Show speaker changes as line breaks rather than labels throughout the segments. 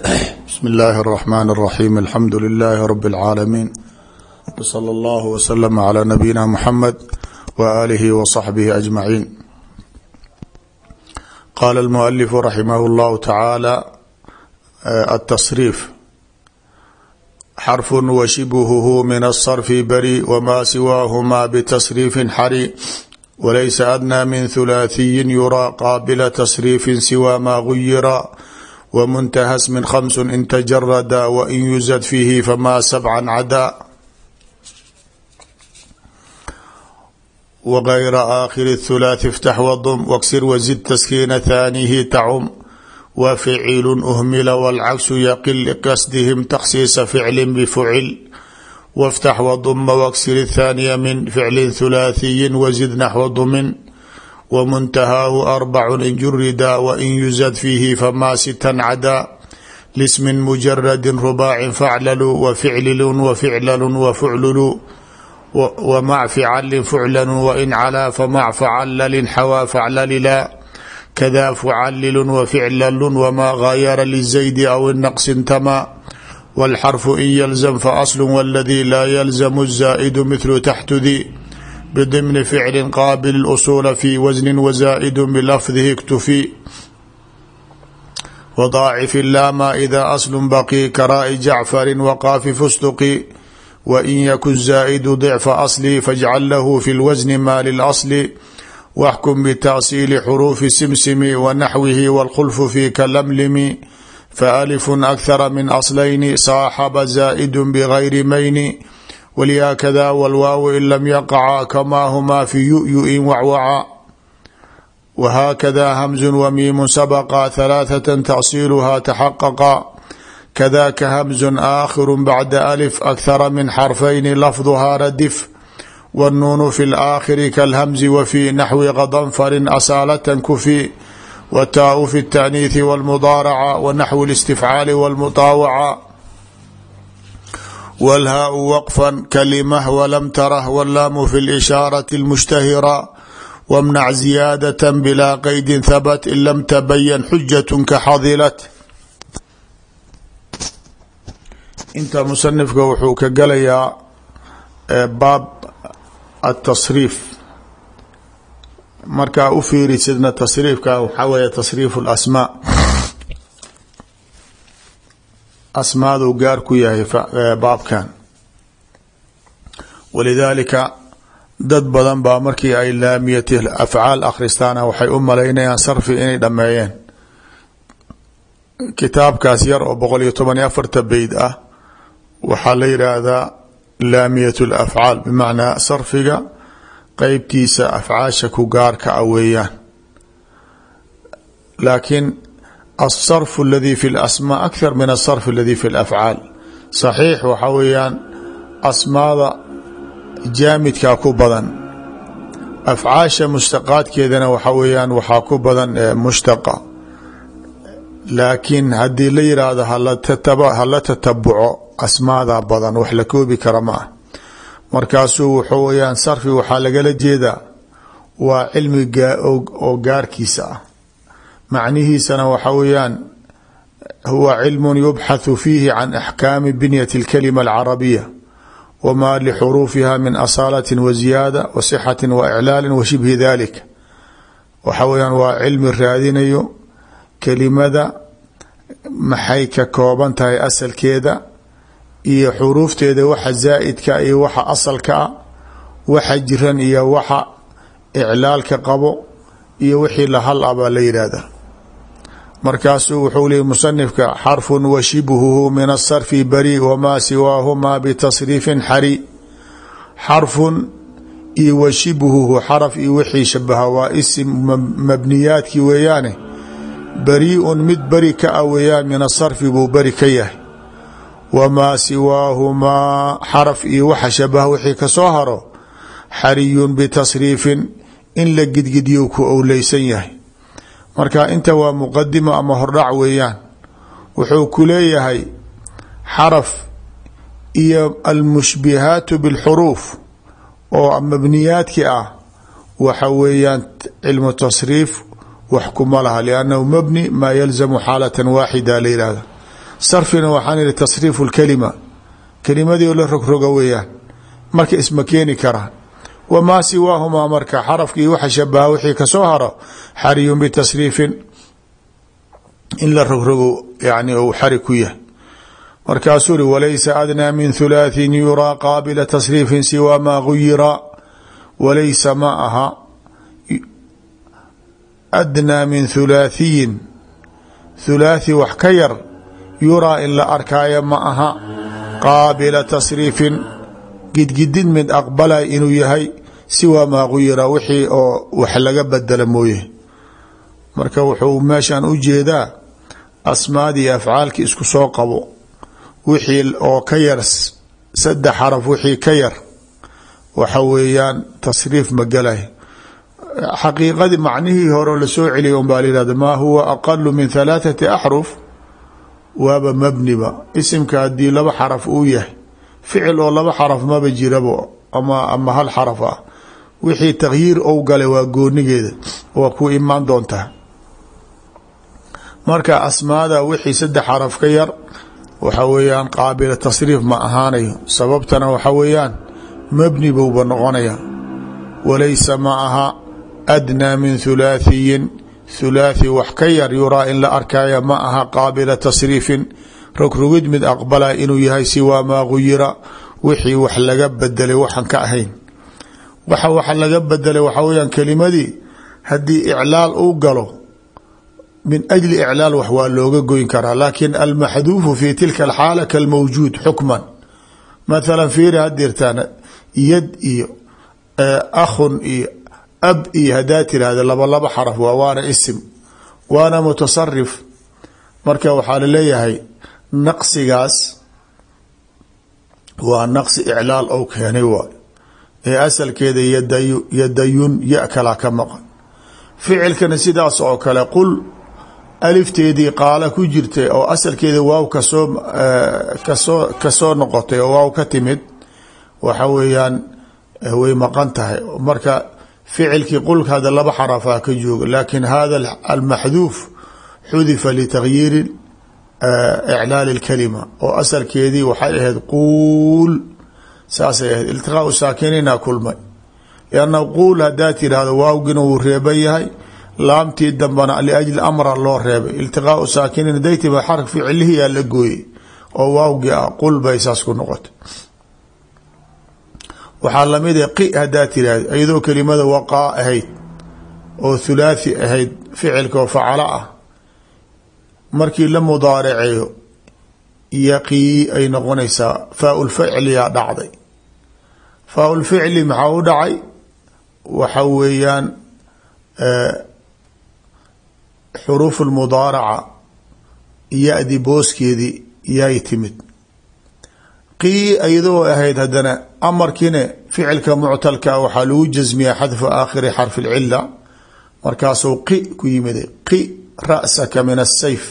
bsmi اllahi الرحmn الرaxيm alxamdu لilh rb العaalamiin wslى اllah wslm عlى nabiyina mxamed walihi wصaxbih aجmaciin qala اlmualifu raximah اllahu tacaala aلtasriif xarfu washibhuhu min الصrfi bari wma siwaahma btasriifi xari walaysa adnى min hulaaثiyi yuraa qaabila tasriifi siwa ma guyira wmuntaha smin khams in tajarada wain yuzad fiihi fama sabca cadaa wgayra aakhiri thulaathi iftax wadum waksir wazid taskiina thaanihi tacum wa ficilu uhmila wاlcagsu yaqil liqasdihim takhsiisa ficli bifucil wاftax waduma waksir thaaniya min ficli thulaathiyi wazid naxwa dumin wmuntahaahu arbacu in jurida wain yuzad fiihi fama sitan cadaa lismin mujaradi rubaacin faclalu waficlilu waficlalu wafuclulu wamac ficalin fuclanu wain calaa famac facalalin xawaa faclalila kada fucalilu waficlalu wamaa gaayara lizaydi aw inaqsin tama wاlxarfu in yalzam faaslu wاladii laa yalzamu zaa'idu mithlu taxtudi bdmni ficli qaabil اusuula fi wasni wazaa'idu bilafdihi اktufi wadaacif laama ida aslu baqi karaa'i jacfari waqaafi fusduqi wain yakun zaa'idu dicfa asli fajcal lahu fi lwasni ma lilasli waxkum bitasiili xuruufi simsimi wanaxwihi wاlkhulfu fi kalamlimi faalifu akhara min aslayni saaxaba zaa'idu bgayri mayni wlyaakada wlwaaw in lam yaqaca kamaa humaa fi yu'yu-in wacwaca wahaakada hamzu wamiimu sabaqa halaathata tasiiluhaa taxaqaqa kadaka hamzu aakhiru bacda alif akhara min xarfayni lafduhaa radif wاnnuunu fi laakhiri kalhamzi wafi naxwi qadanfarin asaalatan kufi wataau fi اtaaniiثi wاlmudaaraca wanaxwi اlistifcaali wاlmutaawaca wlhaau waqfan kalimah walam tarah wallaamu fi lishaarati اlmushtahira wmnac ziyaadata bilaa qaydin habat in lam tabayan xujatnka xadilat inta musanifka wuxuu ka galayaa baab atasriif markaa u fiirisidna tasriifka waxaa weeye tasriif اlasmaa asmaaduu gaar ku yahay baabkan. Walidaalika dad badan baa markii ay laamiyati afcaal akhristaana waxay u malaynayaan sarfi inay dhammeeyeen. Kitaabkaas yar oo boqol iyo toban iyo afarta beyd ah waxaa la yidhaahdaa laamiyat lafcaal bimacnaa sarfiga qeybtiisa afcaasha ku gaarka ah weeyaan. Laakiin alsarf aladi fi lasmaa akthar min alsarf aladi fi lafcaal saxiix waxaa weeyaan asmaada jaamidkaa ku badan. afcaasha mushtaqaadkeedana waxaa weeyaan waxaa ku badan mushtaqa laakiin haddii la yiraahdo hala tatabuco asmaada badan wax la koobi kara ma ah markaasuu wuxuu weyaan sarfi waxaa lagala jeedaa waa cilmi oo gaarkiisa ah macnihiisana waxa weeyaan huwa cilmu yubxathu fiihi can axkaami binyati اlkalima alcarabiya wma lxuruufiha min asaalati waziyaada wa sixati wa iclaali wa shibhi dalik waxa weyaan waa cilmi raadinayo kelimada maxay ka kooban tahay asalkeeda iyo xuruufteeda waxa zaa'idka iyo waxa asalka ah waxa jiran iyo waxa iclaalka qabo iyo wixii lahal a baa la yidhaahda markaasuu wuxuu leeyay musanifka xarfun wa shibhuhu min asarfi bari wamaa siwaahumaa bitasriifin xari. Xarfun iyo wa shibhuhu xaraf iyo wixii shabaha waa isim mabniyaadkii weeyaane. Bari-un mid beri ka ah weeyaan min asarfi buu beri ka yahay. Wamaa siwaahumaa xaraf iyo waxa shabaha wixii ka soo haro xariyun bitasriifin in la gidgidyo ku owleysan yahay marka inta waa muqadimo ama hordhac weeyaan wuxuu ku leeyahay xaraf iyo almushbihaatu bilxuruuf oo mabniyaadki ah waxa weeyaan cilmu tasriif wax kuma laha liannahu mabni maa yalzamu xaalatan waaxida la yihahda sarfina waxaan ihi tasriifu lkalima kelimadii oo la rogroga weeyaan marka isma keeni karaan wamaa siwaahumaa marka xarafkii waxa shabaha wixii kasoo haro xariyun bitasriifin in la rogrogo yani ou xari ku yahay markaasuu ri walaysa adnaa min hulaaثin yuraa qaabila tasriifin siwaa maa guyira walaysa ma aha adnaa min hulaaثiyin hulaaثi wax ka yar yuraa in la arkaayo ma aha qaabila tasriifin gidgidin mid aqbalay inuu yahay siwaa maa guyira wixii oo wax laga bedela mooye. Marka wuxuu meeshan u jeedaa asmaadii afcaalki isku soo qabo. Wixii oo ka yar saddex xaraf wixii ka yar. Waxa weeyaan tasriif ma galay xaqiiqadii macnihii hore la soo celiyay un baa layihahda maa huwa aqalu min halaathati axruf? Waaba mabniba isimka haddii laba xaraf uu yahay ficil oo laba xaraf maba jirabo ama ama hal xaraf ah wixii takhyiir ou galay waa goonigeeda waa ku imaan doontaa marka asmaada wixii saddex xaraf ka yar waxa weeyaan qaabila tasriif ma ahaanayo. Sababtana waxa weeyaan mabni bouba noqonaya. Walaysa ma aha adnaa min hulaaثiyin hulaaثi wax ka yar yuraa in la arkaya ma aha qaabila tasriifin. Rogrogid mid aqbala inuu yahay siwaa maa guyira wixii wax laga bedelay waxaan ka ahayn waxa waxa laga bedelay waxa weyaan kelimadii haddii iclaal uu galo min ajli iclaal wax waa looga goyn karaa. Laakin almaxduufu fi tilka alxaala kalmawjuud xukman. Mathala fiiri hadirtaan yad iyo akhun iyo ab iyo hadaa tirahda laba laba xaraf waa waana isim waana mutasarif marka waxaa la leeyahay naqsigaas waa naqsi iclaal ou keenay waay ee asalkeeda yadayun ya kalaa ka maqan. Ficilkana sidaas oo kale qul alifteedii qaala ku jirtay oo asalkeeda waaw ka soo ka soo ka soo noqotay oo waaw ka timid waxa weeyaan way maqan tahay. Marka ficilkii qulka hada laba xarafaa ka jooga laakin hada almaxduuf xudifa litagyiiri iclaal اlkalima oo asalkeedii waxay ahayd quul saasay ahayd iltiqaau saakinina kulmay. Lanna quul hadaa tirahdo waawgina wuu reeban yahay laamtii dambana liajli amra loo reebay. Iltiqaau saakiniin daytiba xark ficilihiyaa la gooyey oo waawgii ah qul bay saas ku noqotay. Waxaa la mid a qi hadaa tirahdo iyadoo kelimada waqaa ahayd oo thulaathi ahayd ficilka oo facalo ah markii la mudaaraceeyo yaqii ay noqonaysaa faaulficliyaa dhacday faaulficli maxaa u dhacay? Waxa weeyaan xuruuf lmudaaraca ya-di booskeedii yay timid. Qii iyadoo ahayd haddana amarkiine ficilka muctalka waxaa lagu jasmiyaa xadfu aakhiri xarfi lcila markaasuu qi ku yimid qi ra'saka min asayf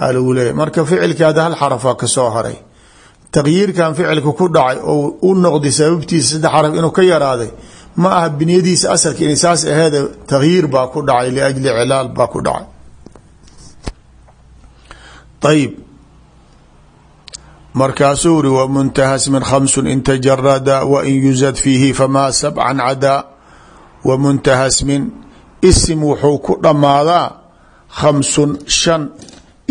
aa lagu leeyahy marka ficilkii hadda hal xarafa ka soo haray taqyiirkan ficilka ku dhacay oo u noqday sababtiisa saddex xaraf inuu ka yaraaday ma aha biniyadiisa asalka inay saas aheede takhyiir baa ku dhacay liajli cilaal baa ku dhacay. Ayib markaasuu uri wamuntahasmin khamsun in tajarada wain yuzad fiihi famaa sabcan cadaa wamuntahasmin isim wuxuu ku dhammaadaa khamsun shan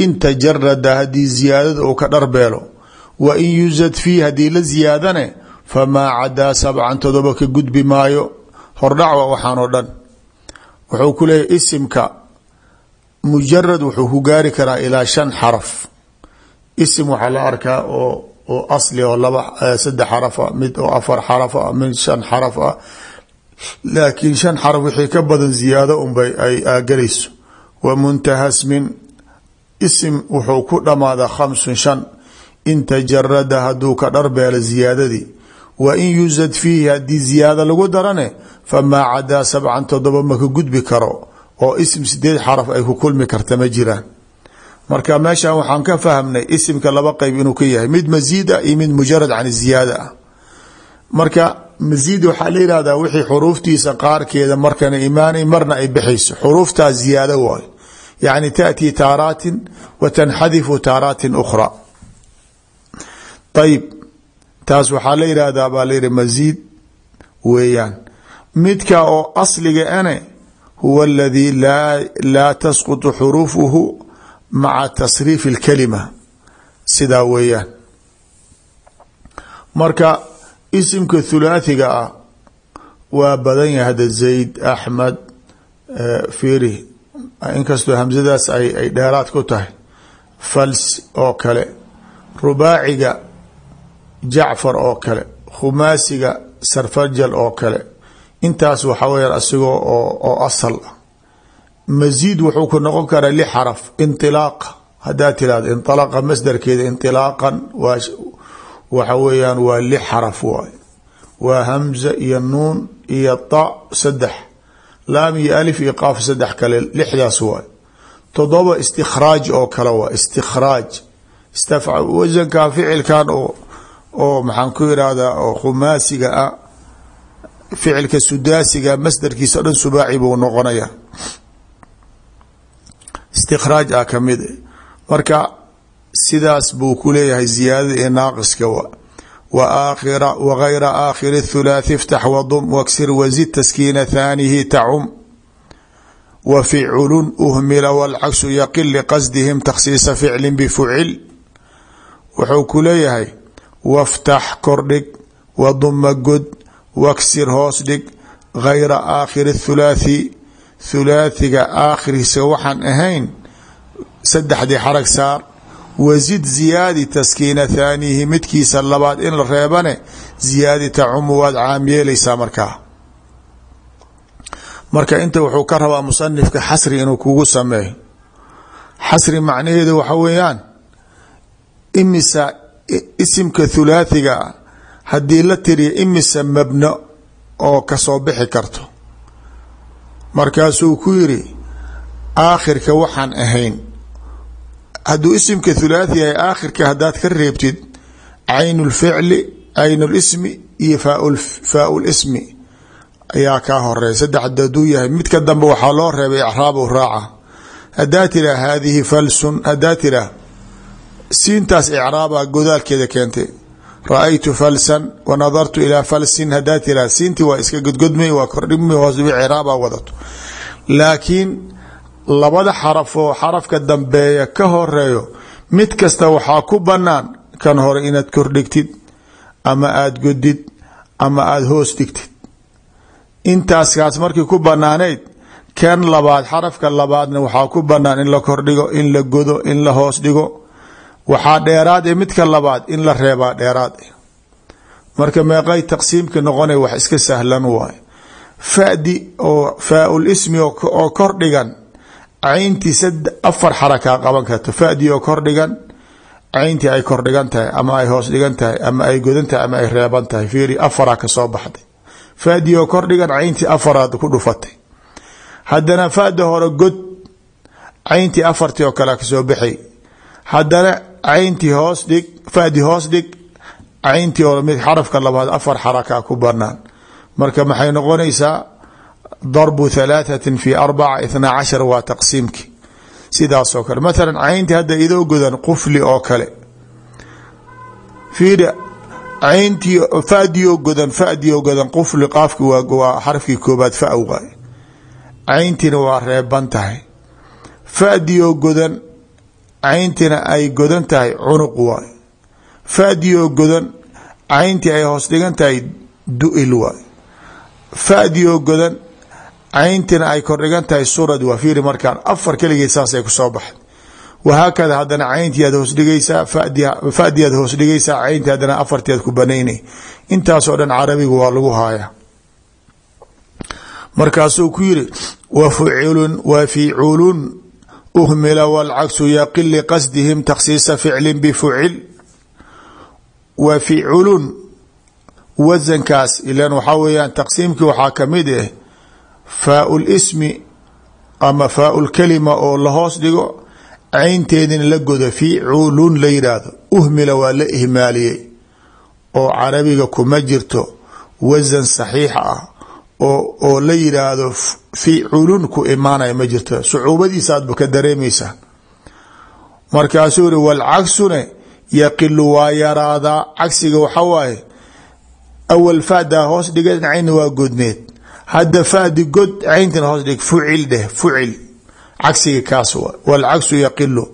in tajarada haddii ziyaadada uu ka dharbeelo wain yuzad fiihi haddii la ziyaadane famaa cadaa sabcan todoba ka gudbi maayo. Hordhacwa waxaan oo dhan. Wuxuu ku leeyahy isimka. Mujarad wuxuu ku gaari karaa ilaa shan xaraf. Isim waxaa la arkaa oo oo asli oo laba saddex xaraf ah mid oo afar xaraf ah mid shan xaraf ah. Laakiin shan xaraf wixii ka badan wa ku dhammaadaa khamsun shan in tajarada hadduu ka dharbeelo ziyaadadii. Wa in yuzad fiihi haddii ziyaado lagu darane famaa cadaa sabcan todoba maka gudbi karo oo isim sideed xaraf ay ku kulmi karta ma jiraan. Marka meeshan waxaan ka fahmnay isimka laba qeyb inuu ka yahay. Mid masiid iyo mid mujarad can ziyaada ah. Marka masiid waxaa la yihahdaa wixii xuruuftiisa qaarkeeda markana imaanay marna ay bexayso xuruuftaas ziyaado waayo yani taأtii taaraatin wa tanxadifu taaraatin ukhra ayib taas waxaa la yihahdaa baa layihi masiid weeyaan. Midka oo asliga ane huwa aladii laa tasqutu xuruufuhu maca tasriif اlkalima sidaa weeyaan. Marka isimka thulaathiga ah waa badan yahay hada zayd axmed firi inkastoo hamsadaas ay dheeraad ku tahay. Fals oo kale. Rubaaciga jacfar oo kale khumaasiga sarfajal oo kale intaas waxaa weya asigo oo asal ah. Wuxuu ku noqon karaa li xaraf inilaqa hadaa tirahdo inilaqa masdarkeeda inilaaqan waa waxa weeyaan waa li xaraf wa waa hamza iyo nuun iyo ta saddex. Lam iyo alif iyo qaaf saddex kale lixdaas waay todoba istikhraaj oo kale waa istikhraaj istafca wasankaa ficilkan oo oo maxaan ku irahdaa oo khumaasiga ah ficilka sudaasiga masdarkiisa dhan subaaci buu noqonaya. Istikhraaj ah ka mid marka sidaas buu ku leeyahay ziyaadada iyo naaqiska wagayra aakhiri thulaathi iftax wadum waksir wazid taskiina thaanihi tacum. Wa ficlun uhmila walcagsu yaqil liqasdihim takhsiisa ficlin bifucil. Wuxuu ku leeyahay waftax kordhig waduma god waksir hoos dhig gayra aakhiri thulaathi thulaathiga aakhirkiisa waxaan ahayn saddexdii xarag saar wasid ziyaadi taskiina thaanihi midkiisa labaad in la reebane ziyaadi tacumu waad caam yeelaysaa markaa marka inta wuxuu ka rabaa musanifka xasri inuu kugu sameeyo xasri macnaheedu waxa weeyaan imisa isimka thulaathiga ah haddii la tiriya imisa mabno oo ka soo bixi karto. Markaasuu ku yiri aakhirka waxaan ahayn. Hadduu isimka thulaathi yahay aakhirka haddaad ka reebtid cayn lficli cayn lismi iyo faau lismi ayaa kaa horeya saddexda haduu yahay midka dambe waxaa loo reebay icraab raaca. Hadaa tiraa haadihi falsun hadaa tiraa siintaas icraaba godaalkeeda keentay. Ra'aytu falsan wa nadartu ilaa falsin hadaa tiraa siintii waa iska godgodmay waa kordhimi hoos icraaba wadato. Laakiin labada xaraf oo xarafka dambeeya ka horeeyo mid kasta waxaa ku banaan kan hore inaad kordhigtid ama aada godid ama aada hoos dhigtid. Intaaskaas markii ku banaanayd kan labaad xarafka labaadna waxaa ku banaan in la kordhigo in la godo in waxaa dheeraad e midka labaad in la reebaa dheeraad marka meeqay taqsiimka noqona wax iska sahlan waay. Fadi oo faaul ismi oo kordhigan cayntii afar xarakaa qaban karto. Fadi oo kordhigan cayntii ay kordhigan tahay ama ay hoos dhigan ama ay godan ama ay reeban tahay. Fiiri afaraa ka soo baxday. Fadi oo kordhigan cayntii afaraad ku dhufatay. Haddana fada hore god cayntii afartii oo kale ka soo baxay. Haddana cayntii hoos dhig fadi hoos dhig. Cayntii oo mid xarafka labaad afar xarakaa ku banaan marka maxay noqonaysaa? Darbu halaaثatin fi arbaca ithnaa cashar waa taqsiimki. Sidaasoo kale mathala cayntii hadda idoo godan qufli oo kale. Fiiri cayntii fadioo godan fadioo godan qufli qaafki waa xarafkii koobaad fa waay cayntiina waa reeban tahay. Fadioo cayntiina ay godan tahay cunuq waay. Fadioo godan cayntii ay hoos dhigan tahay du'il waay. Fadioo godan cayntina ay kordhigan tahay surad waa fiiri markaan afar keligeed saasay ku soo baxay. Wahaakada haddana cayntii aad hoos dhigaysaa fadi aad hoos dhigaysaa cayntii haddana afartii aad ku banaynay intaasoo dhan carabiga waa lagu haaya. Markaasuu ku yiri wa fucilun wa ficulun uhmila wاlcagsu yaqil liqasdihim takhsiisa ficli bifucil wa ficilun wasankaas ilan waxaa weeyaan taqsiimkii waxaa ka mid ah faau lismi ama faau lkalima oo la hoos dhigo caynteedina la godo ficulun la yidhaahdo uhmila waa la ihmaaliyey oo carabiga kuma jirto wasan saxiixa ah oo la yidhaahdo ficlun ku imaanaya ma jirto sucuubadiisaadba ka dareemaysaa. Markaasuu yiri walcagsune yaqilu waa yaraadaa cagsiga waxa waaye awal fadaa hoos dhigan cayna waa godneed. Hadda fadi god cayntana hoos dhig fucil dheh fucil. Cagsiga kaas walcagsu yaqilu.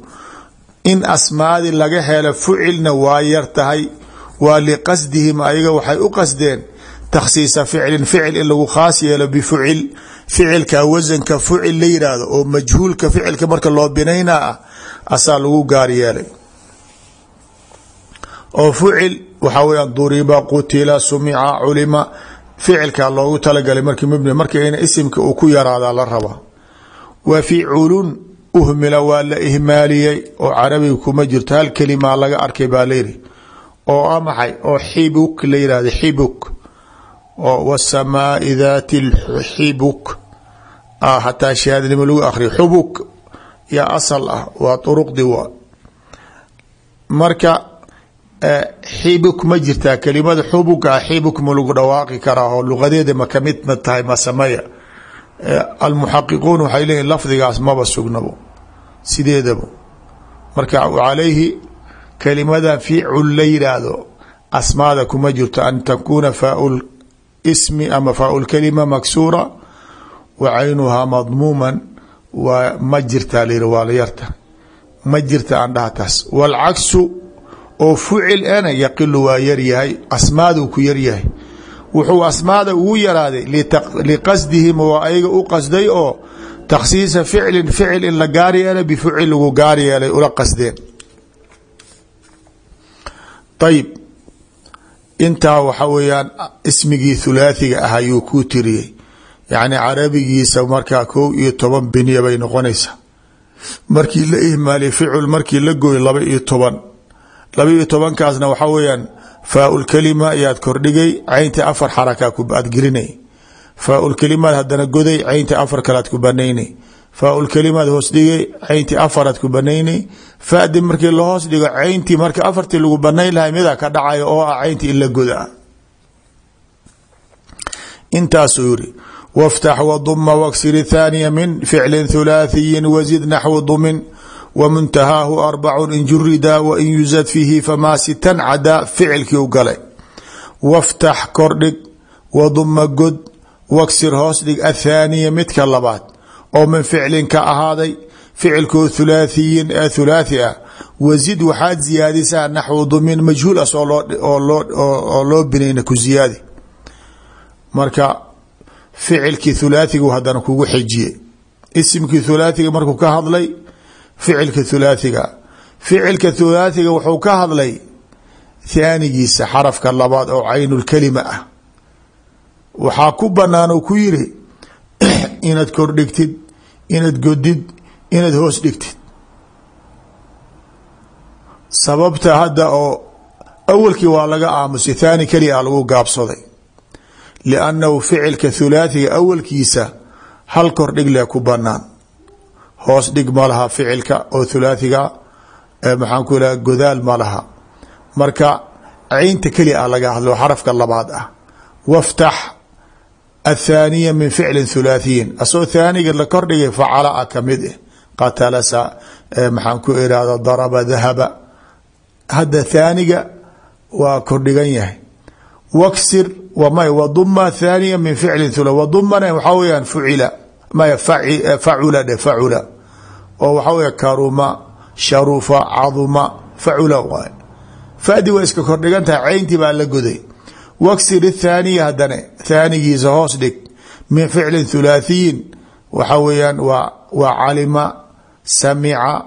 In asmaadi laga helo fucilna waa yar tahay. Waa liqasdihim ayaga waxay u qasdeen takhsiisa ficlin ficil in lagu khaas yeelo bifucil. Ficilka wasanka fucil la yidhaahdo oo majhuulka ficilka marka loo binaynaa ah asaa lagu gaar yeelay. Oo fucil waxaa weyaan duriba qutila sumica culima ficilka loogu talagalay markii mubni markayna isimka uu ku yaraadaa la rabaa. Wa ficlun uhmila waa la ihmaaliyey oo carabiga kuma jirto hal kelimaa laga arkay baa layidhi oo a maxay? Oo xibuk la yihahda xibuk oo wasamaai daati xibuk hataa shahaadnimo lagu akriyo xubuk yaa asal ah waa uruqdi wa marka xibuk ma jirtaa kelimada xubuka xibuk ma lagu dhawaaqi karaa oo luqadeeda ma ka mid ma tahay ma sameya almuxaqiquun waxay leeyihiin lafdigaas maba sugnabo. Sideedaba. Marka calayhi kelimadan ficul la yidhaahdo asmaada kuma jirto an takuuna faau ismi ama faau lkalima maksuura wa caynuhaa madmuuman waa ma jirtaa layiri waa la yarta. Ma jirta aan dhaha taas waalcagsu oo fucil ena yaqilu waa yaryahay asmaaduu ku yaryahay wuxuu asmaada ugu yaraaday liqasdihim oo ayaga u qasday oo takhsiisa ficlin ficil in la gaar yeelay bifucil lagu gaar yeelay ula qasdeen. Ayib intaa waxa weeyaan ismigii thulaathiga ah ayuu kuu tiriyey. Yacni carabigiisa markaa kow iyo toban binya bay noqonaysaa. Markii la ihmaaliyay ficul markii la gooy laba iyo toban. Laba iyo tobankaasna waxaa weeyaan faaulkalima kordhigay caynta afar xaraka aad gelinay faaulkalimaad hadana goday caynta afar kalead ku banaynay faaulkalimaad hoos dhigay cayntii afaraad ku banaynay fadi markii la hoos dhigo cayntii marka afartii lagu banayn lahay midaa ka dhacayo oo ah la godaa intaasuu yiri waftax waduma waksir thaaniya min ficlin thulaathiyin wazid naxwi dumin wmuntahaahu arbacun in jurida wain yuzad fiihi famaa sitan cadaa ficilkii u galay. Waftax kordhig waduma god waksir hoos dhig athaaniya midka labaad oo min ficlin ka ahaaday ficilkoo thulaathiyin ee thulaathi ah wazid waxaad ziyaadisaa naxwu dumin majhuul as oo loo binayna ku ziyaadi. Marka ficilkii thulaathigu haddana kugu xejiye isimkii thulaathiga markuu ka hadlay ficilka thulaathiga. Ficilka thulaathiga wuxuu ka hadlay haanigiisa xarafka labaad oo caynulkalima ah. Waxaa ku banaan ku yiri inaad kordhigtid inaad godid inaad hoos dhigtid. Sababta hadda oo awalkii waa laga aamusay thaani keliya a lagu gaabsaday. Liannahu ficilka thulaathiga awalkiisa hal kordhig leh ku banaan hoos dhig ma laha ficilka oo thulaathiga maxaan ku ilaha godaal ma laha. Marka caynta keli a laga hadlo xarafka labaad ah. Waftax athaaniya min ficlin thulaathiyin. Asagoo thaaniga la kordhigay facala a ka mid eh qatalasa maxaan ku irahda daraba dahaba. Hadda thaaniga waa kordhigan yahay. Waksir wmay waduma thaaniya min ficlin thula wadumana waxaa weyaan fucila. Maya facula dhe facula. Oo waxaa wey karuma sharufa caduma facula waay. Fadi waa iska kordhigan tahay cayntii baa la goday. Waksir samica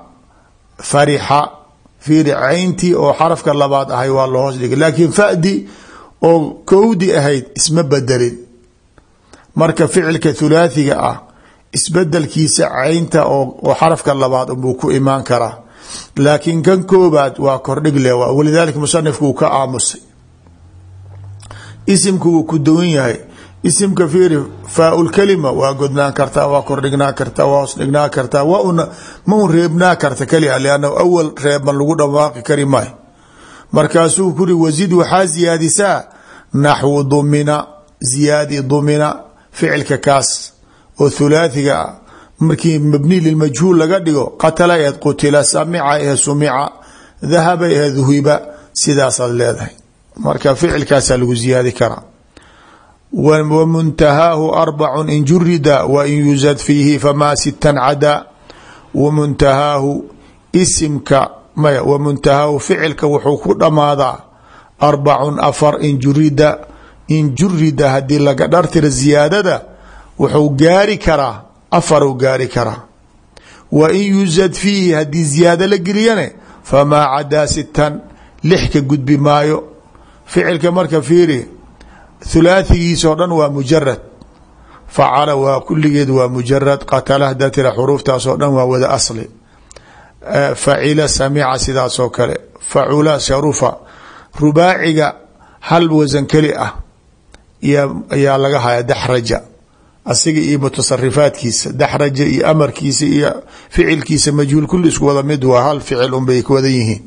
farixa fiiri cayntii oo xarafka labaad ahay waa la hoos dhigay. Laakiin fadi oo kowdi ahayd isma bedelin marka ficilka thulaathiga ah isbedelkiisa caynta oo xarafka labaad unbuu ku imaan karaa. Laakiin kan koobaad waa kordhig le walidaalika musanifku uu ka aamusay. Isimku wuu ku duwan yahay isimka fiiri faaulkalima waa godnaan kartaa waa kordhignaa kartaa waa hoos dhignaa kartaa waa una ma un reebnaa karta keliya liannahu awal reebman lagu dhawaaqi kari maayo. Markaasuu kuri wasid waxaa ziyaadisaa naxwu dumina ziyaadi dumina ficilka kaas oo thulaathiga ah. Markii mabni lilmajhuul laga dhigo qatala aheed qutila samica ahe sumica dahaba ahe duhiba sidaasaad leedahay. Marka ficilkaasaa lagu ziyaadi karaa wa muntahaahu arbacun in jurida wa in yusad fiihi famaa sitan cadaa. Wa muntahaahu isimka maya wa muntahaahu ficilka wuxuu ku dhammaadaa arbacun afar in jurida in jurida haddii laga dhartira ziyaadada wuxuu gaari karaa afaruu gaari karaa. Wa in yusad fiihi haddii ziyaado la geliyane famaa cadaa sitan lix ka gudbi maayo. Ficilka marka fiiri thulaathigiisoo dhan waa mujarad facala waa kulligeed waa mujarad qatala hadaa tira xuruuftaasoo dhan waa wada asli. Facila samica sidaasoo kale. Facula sharufa rubaaciga hal wasan keli ah ayaa laga haya daxraja. Asiga iyo mutasarifaadkiisa daxraja iyo amarkiisa iyo ficilkiisa majhuul kulli isku wada mid waa hal ficil unbay ka wadan yihiin.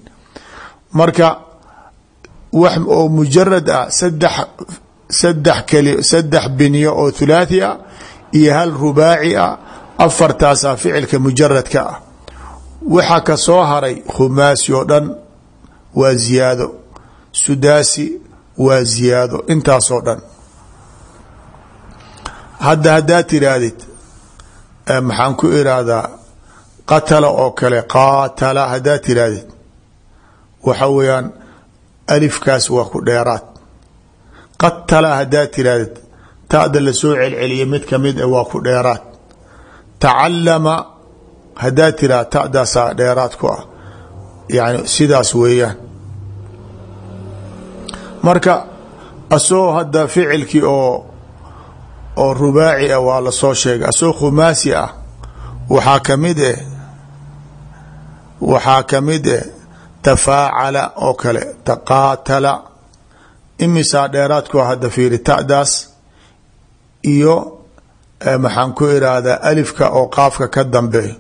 Marka wax oo mujarad ah saddex saddex binyo oo thulaathi ah iyo hal rubaaci ah afartaasaa ficilka mujaradka ah. Waxa ka soo haray khumaasi oo dhan waa ziyaado. Sudaasi waa ziyaado intaasoo dhan. Hadda haddaad tiraahdid maxaan ku irahdaa qatala oo kale qaatala haddaad tiraahdid waxa weeyaan alifkaas waa ku dheeraad qatala haddaad tirahdid ta'da la soo celceliya mid ka mid a waa ku dheeraad. Tacalama haddaad tirahda ta'daasaa dheeraad ku ah. Yani sidaas weeyaan. Marka asagoo hadda ficilkii oo oo rubaaci ah waa la soo sheegay. Asagoo khumaasi ah waxaa ka mid eh waxaa ka mid eh tafaacala oo kale taqaatala imisaa dheeraadku hadda fiiri ta'daas? Iyo maxaan ku irahdaa alifka oo qaafka ka dambeeyo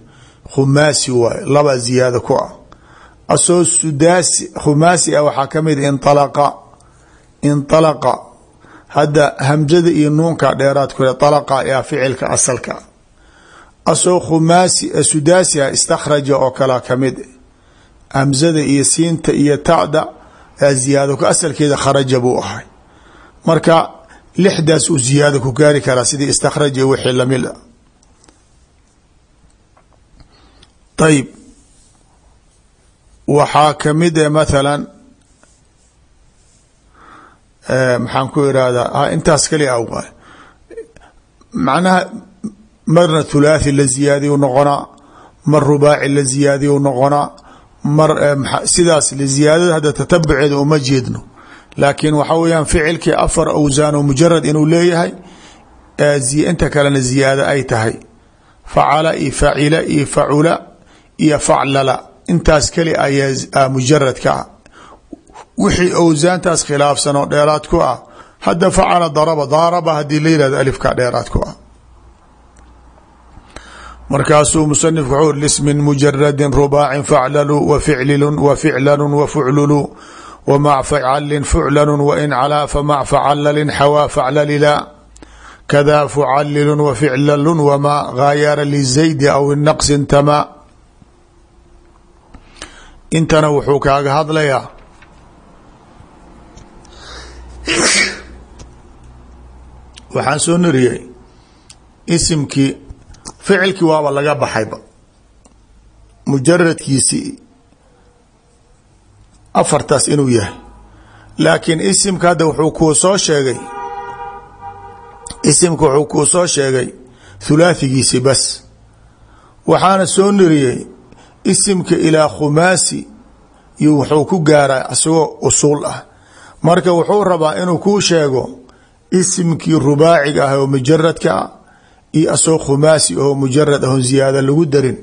khumaasi waay laba ziyaado ku ah. Asagoo sudaasi khumaasi ah waxaa ka mid inalaqa inalaqa hadda hamzada iyo nuunka dheeraad ku alaqa yaa ficilka asalka. Asagoo khumaasi sudaasi ah istakhraja oo kalea ka mid hamzada iyo siinta iyo ta'da ziyaado asalkeeda kharaja buu ahay. Marka lixdaas uu ziyaado ku gaari karaa sidii istakhraja wixii la mid a. Ayib waxaa ka mid e mathalan maxaan ku irahdaa intaas kali a waay. Macnaha marna thulaathi la ziyaadiyu noqonaa mar rubaaci la ziyaadiyu noqonaa sidaas ziyaadada hadda tatabuceeda uma jeedno. Laakiin waxa weyaan ficilkii afar awsaan oo mujarad inuu leeyahay inta kalena ziyaado ay tahay. Facala iyo facila iyo facula iyo faclala. Intaas keli ayaa mujaradka ah wixii awsaantaas khilaafsan oo dheeraad ku ah hadda facala daraba daaraba haddii la yihahdo alifka dheeraad ku ah markaasuu musanifku wxuu lismin mujaradin rubaacin faclalu wa ficlilu wa ficlalu wa fuclulu wa mac facalin fuclalu wain calaa famac facalalin xawaa faclalila kada fucalilu wa ficlalu wamaa gaayara lizaydi aw naqsin tamaa intana wuxuu kaaga hadlayaa. Waxaan soo nariyey isimkii ficilkii waaba laga baxayba. Mujaradkiisii afartaas inuu yahay. Laakiin isimka hadda wuxuu kuu soo sheegay. Isimka wuxuu kuu soo sheegay thulaathigiisi bas. Waxaana soo nariyey isimka ilaa khumaasi iyo wuxuu ku gaaraa isagoo usuul ah. Marka wuxuu rabaa inuu kuu sheego isimkii rubaaciga ah oo mujaradka ah iyo asagoo khumaasi oo mujarad ahon ziyaada lagu darin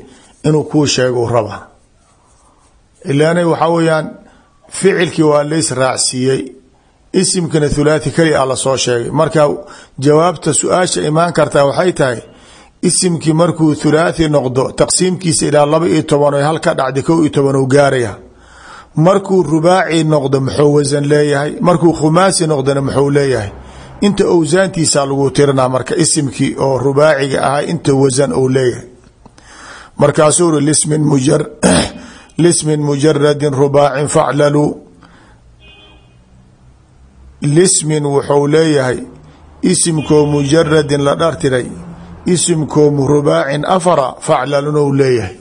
inuu kuu sheego u rabaa. Ilaana waxaa weyaan ficilkii waa lays raacsiiyey isimkana thulaathi keli a la soo sheegay. Marka jawaabta su'aasha imaan kartaa waxay tahay isimkii markuu thulaathi noqdo taqsiimkiisa ilaa laba iyo toban o hal ka dhacda kow iyo toban u gaaraya. Markuu rubaaci noqdo muxuu wasan leeyahay? Markuu khumaasi noqdona muxuu leeyahay inta owsaantiisa lagu tirinaa marka isimkii oo rubaaciga ahay inta wasan ou leeyahay. Markaasuu uri lismin muja lismin mujaradin rubaacin faclalu. Lismin wuxuu leeyahay isimkoo mujaradin la dhartiray isimkoo rubaacin afara faclalun leeyahay.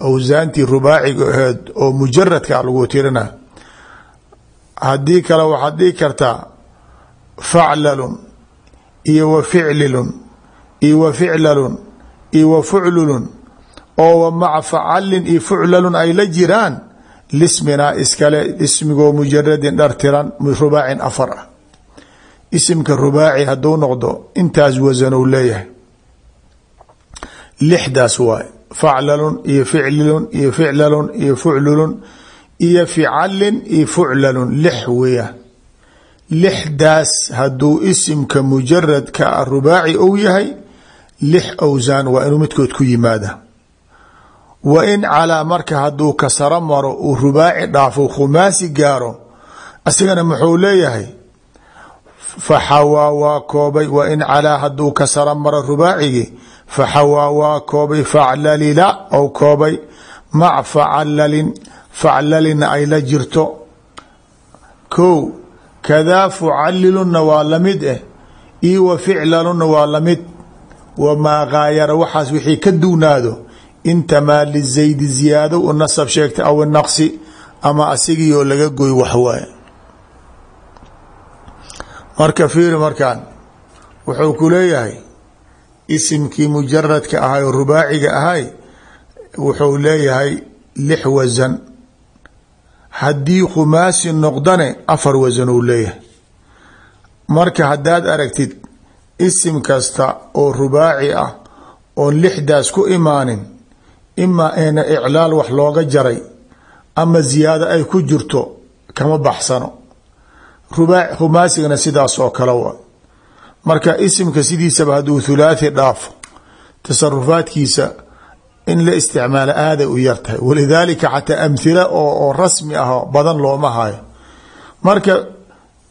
Awsaantii rubaaciga aheed oo mujaradka lagu tirina haddii kale waxaad dhihi kartaa faclalun iyo wa ficlilun iyo wa ficlalun iyo wa fuclulun oo wa maca facalin iyo fuclalun ay la jiraan lisminaa iskale ismigoo mujaradin dhartiran rubaacin afar ah. Isimka rubaaci hadduu noqdo intaas wasanou leeyahay. Lixdaas waay faclalun iyo ficlilun iyo ficlalun iyo fuclulun iyo ficalin iyo fuclalun lix weeyaan lixdaas hadduu isimka mujaradka rubaaci ou yahay lix awsaan waa inuu midkood ku yimaada. Wa in calaa marka hadduu kasaro maro uu rubaaci dhaafo khumaasi gaaro asigana muxuu leeyahay faxawaa waa koobay wa in calaa hadduu kasaro maro rubaacigii faxawaa waa koobay faclalila ou koobay mac facalalin faclalina ay la jirto. Ko kadaa fucalilunna waa la mid ah io wa ficlalunna waa la mid wamaa gaayara waxaas wixii ka duwnaado intamaa lizaydi ziyaado u nasab sheegtay aw naqsi ama asigiioo laga goy waxwaay marka fiiri markaan wuxuu ku leeyahay isimkii mujaradka ahay oo rubaaciga ahay wuxuu leeyahay lix wasan haddii khumaasi noqdane afar wasan uu leeyahay. Marka haddaad aragtid isim kasta oo rubaaci ah oon lixdaas ku imaanin imaa ina iclaal wax looga jaray ama ziyaado ay ku jirto kama baxsano. Rubaa khumaasigana sidaas oo kale wa marka isimka sidiisaba hadduu thulaathi dhaafo tasarufaadkiisa in la isticmaalo aaday u yartahay walidaalika xataa amhila oo rasmi ah badan looma hayo. Marka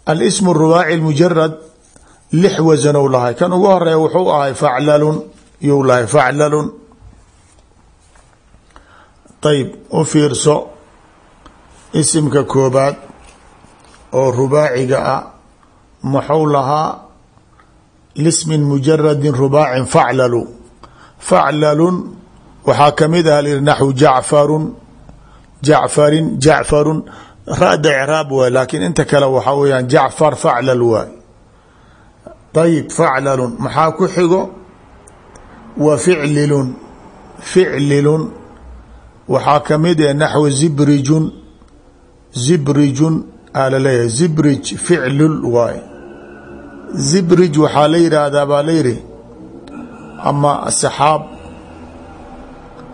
alismu rubaaci lmujarad lix wasanow lahay. Kan ugu horreeya wuxuu ahay faclalun you lahay faclalun ayb u fiirso isimka koobaad oo rubaaciga ah. Muxuu lahaa lismin mujaradin rubaacin faclalu faclalun waxaa ka mid ah li naxwu jacfarun jacfarin jacfarun rada icraab waay laakiin inta kale waxaa weyaan jacfar faclal waay. Ayib faclalun maxaa ku xigo? Wa ficlilun ficlilun waxaa ka mid ah naxwu zibrijun zibrijun aa la leeyahay zibrij ficlul la yidhaahdaa baa la yidhi ama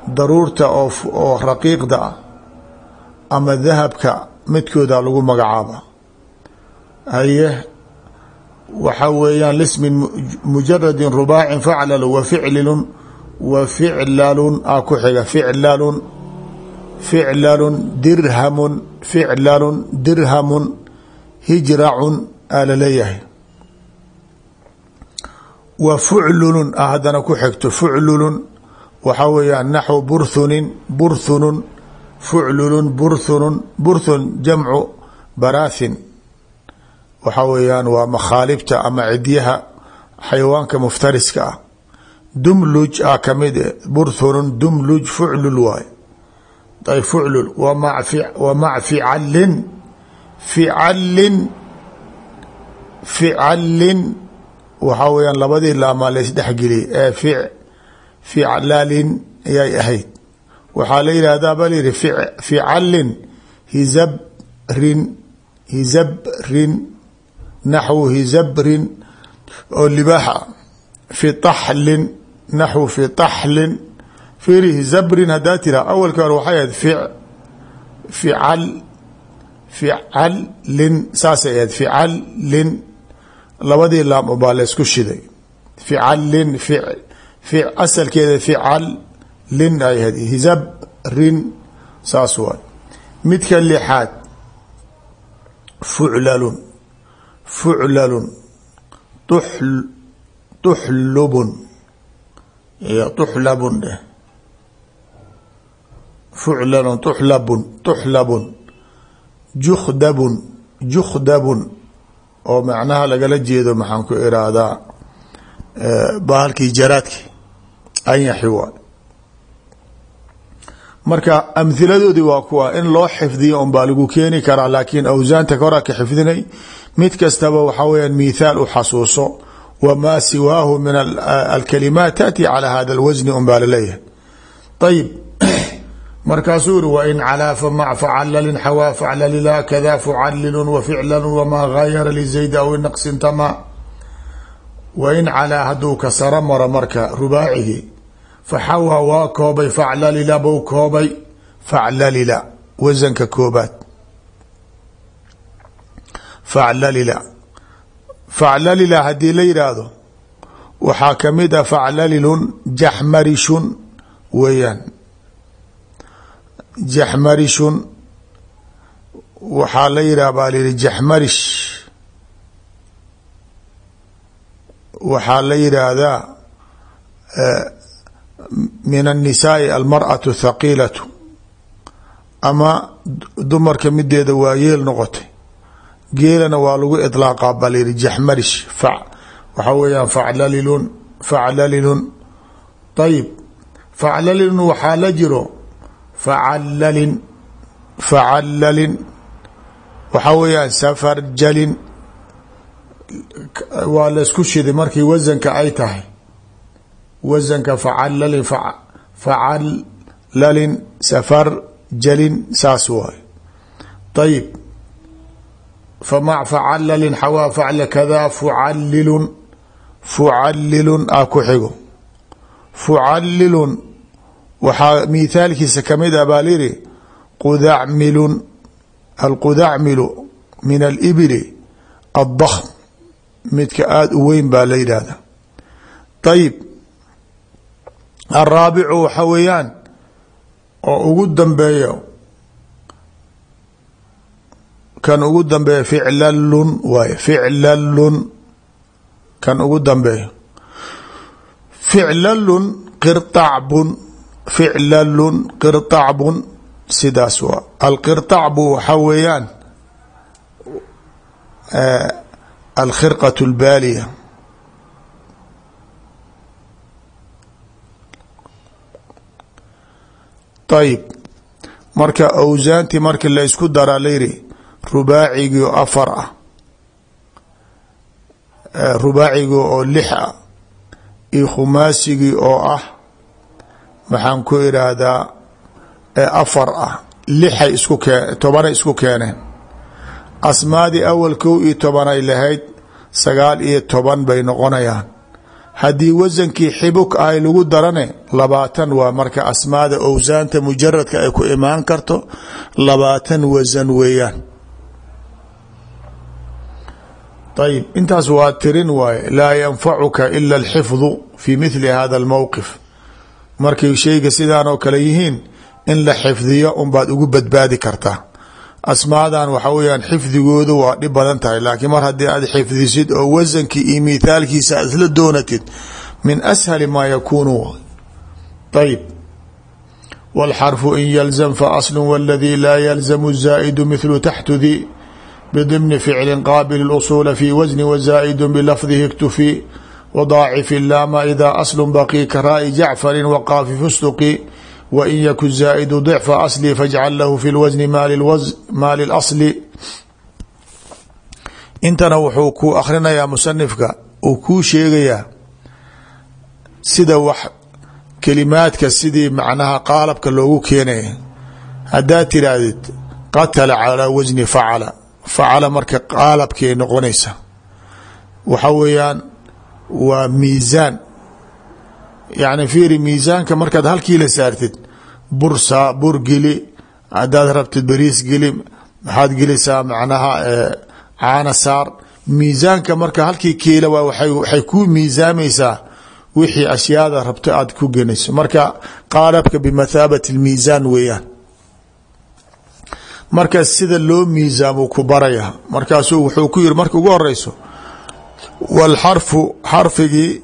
daruurta oo raqiiqda ah ama dahabka midkooda lagu magacaaba haye waxa weeyaan lismin mujaradin rubaacin faclalu wa ficlilun wa ficlalun aa ku xiga ficlalun ficlalun dirhamun ficlalun dirhamun hijracun aa la leeyahay wa fuclulun a haddana ku xigto fuclulun waxaa weeyaan naxwu burhunin burhunun fuclulun burhunun burhun jamcu baraathin waxaa weeyaan waa makhaalibta ama cidyaha xayawaanka muftariska ah. Dumluj a ka mid e burhunun dumluj fuclul waay ay fuclul wa mac ficalin ficalin ficalin waxaa weyaan labadii laamaa la isdhexgeliyay ee ficlalin ayay ahayd. Waxaa la yidhaahdaa baa layihi ficalin hizabrin hizabrin naxwu hizabrin oo libaaxa fi taxlin naxwu fi taxlin fiiri hizabrin haddaa tira awalka hore waxay ahayd fical ficallin saasay ahayd ficallin labadii laam baa la isku shiday. Ficallin asalkeeda fical lin ay ahayd hizabrin saas waay midka lixaad fuclalun fuclalun tuxlubun tuxlabun dheh fuclalun tuxlabun tuxlabun jukdabun jukdabun oo macnaha lagala jeedo maxaan ku iraahdaa bahalkii jaraadki an yaxiwa. Marka amhiladoodii waa kuwa in loo xifdiyo un baa lagu keeni karaa laakiin awsaanta ka horaa ka xifdinay mid kastaba waxaa weyaan mithaal u xasuuso wamaa siwaahu min alkalimaat taati calaa hada alwasni un baa la leeyahay ayib markaasuu yiri wain calaa famac facalalin xawaa faclalila kada fucalilun waficlan wamaa gaayara lizayd aw naqsin tama. Wain calaa hadduu kasaro maro marka rubaacigii faxawaa waa koobay faclalila bou koobay faclalila wasanka koobaad faclalila faclalila haddii la yidhaahdo waxaa ka mid a faclalilun jaxmarishun weeyaan jaxmarishun waxaa la yidhah baa la jaxmarish waxaa la yidhaahdaa min annisaai almar'atu thaqiilatu ama dumarka mideeda waa yeel noqotay geelana waa lagu iطlaaqaa bal yihi jaxmarish fac waxaa weeyaan faclalilun faclalilun ayib faclalilun waxaa la jiro facalalin facalalin waxaa weeyaan safarjalin waa laysku shiday markii wasanka ay tahay wasanka facalalin facalalin safarjalin saas waay. Ayib famac facalalin xawaa facla kada fucalilun fucalilun a ku xigo. Fucalilun waxaa mithaalkiisa ka mid ah baa lihi qudacmilun alqudacmilu min alibili aلdakm midka aada u weyn baa la yidhaahda ayib alraabicu waxa weeyaan oo ugu dambeeya kan ugu dambeeya ficlalun waay ficlalun kan ugu dambeeya ficlalun qiracbun ficlalun qiracbun sidaas waa. Alqiracbu waxa weeyaan alkhirqaة اlbaaliya ayib marka awsaantii marki la isku daraa layidhi rubaacigii oo afar ah. Rubaacigii oo lix ah. iyo khumaasigii oo ah maxaan ku iraahdaa afar ah. lixay isku kee tobanay isku keeneen. asmaadii awal kow iyo tobanay lahayd sagaal iyo toban bay noqonayaan haddii wasankii xibuk ahay lagu darane labaatan waa marka asmaada owsaanta mujaradka ay ku imaan karto labaatan wasan weeyaan. Ayib intaas waa tirin waaye laa yanfacuka ila alxifdu fi mithli hada almowqif markay shayga sidaan oo kale yihiin in la xifdiyo unbaad ugu badbaadi kartaa asmaadan waxa weyaan xifdigoodu waa dhib badan tahay laakiin mar haddii aad xifdisid oo wasankii iyo mithaalkiisa aad isla doonatid min ashali maa yakuunu ayib wاlxarfu in yalzam faaslu wاladii laa yalzamu zaa'idu mithlu taxtudi bdimni ficli qaabil اlusuula fi wasni wazaa'idu bilafdihi اktufi wdaacifi laama ida aslu baqii karaa'i jacfari waqaafi fustuqi wain yakun zaa'idu dicfa asli fajcal lahu fi lwasni maali اlasli intana wuxuu ku akhrinayaa musanifka uu kuu sheegayaa sida wax kelimaadka sidii macnaha qaalabka loogu keenaya haddaad tiraahdid qatala calaa wasni facala facala marka qaalabkay noqonaysa. Waxa weeyaan waa miisaan. Yani fiiri miisaanka markaad halkii la saartid bursaa bur geli hadaad rabtid bariis geli maxaad gelisaa macnaha caana saar. Miisaanka marka halkii kiila waa waxay ku miisaamaysaa wixii ashyaada rabto aad ku genayso marka qaalabka bimathaabati lmiisaan weeyaan. Marka sida loo miisaamo ku baraya markaasuu wuxuu ku yiri marka ugu horeyso wاlxarfu xarfigii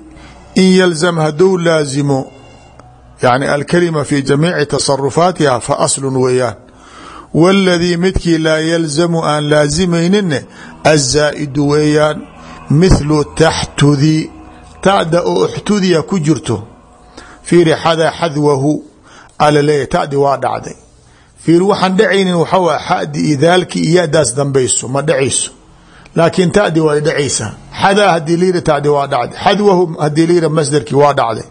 in yalzam haduu laazimo yani alkalima fi jamiici tasarufaatiha fa aslun weeyaan. Wاladii midkii laa yalzamu aan laazimayninne azaa'idu weeyaan mithlu taxtudi tada oo uxtudiya ku jirto fiiri xada xadwahu alaleeya tadi waa dhacday. Fiir waxaan dhacaynin waxaa xadi idaalki iyadaas dambayso ma dhacayso. Laakiin tadi way dhacaysaa xadaa haddii layiri tadi waa dhacday. Xadwahu haddii layiri masdarkii waa dhacday.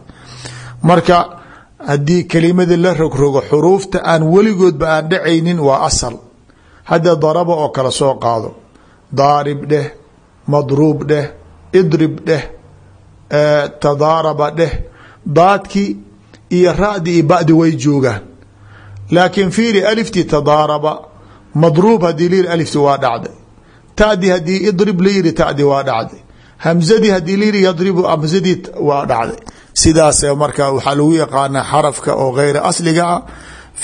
Marka haddii kelimada la rogrogo xuruufta aan weligoodba aan dhacaynin waa asal. Hadda daraba oo kale soo qaado. Daarib dheh madruub dheh idrib dheh tadaaraba dheh. Daadki iyo radi iyo badi way joogaan. Laakiin fiiri aliftii tadaaraba madruub haddii layiri alifti waa dhacday. Tadi haddii idrib la yiri tadi waa dhacday. Hamzadii haddii layiri yadribu hamzadii waa dhacday sidaas marka waxaa lagu yaqaanaa xarafka oo geyra asliga ah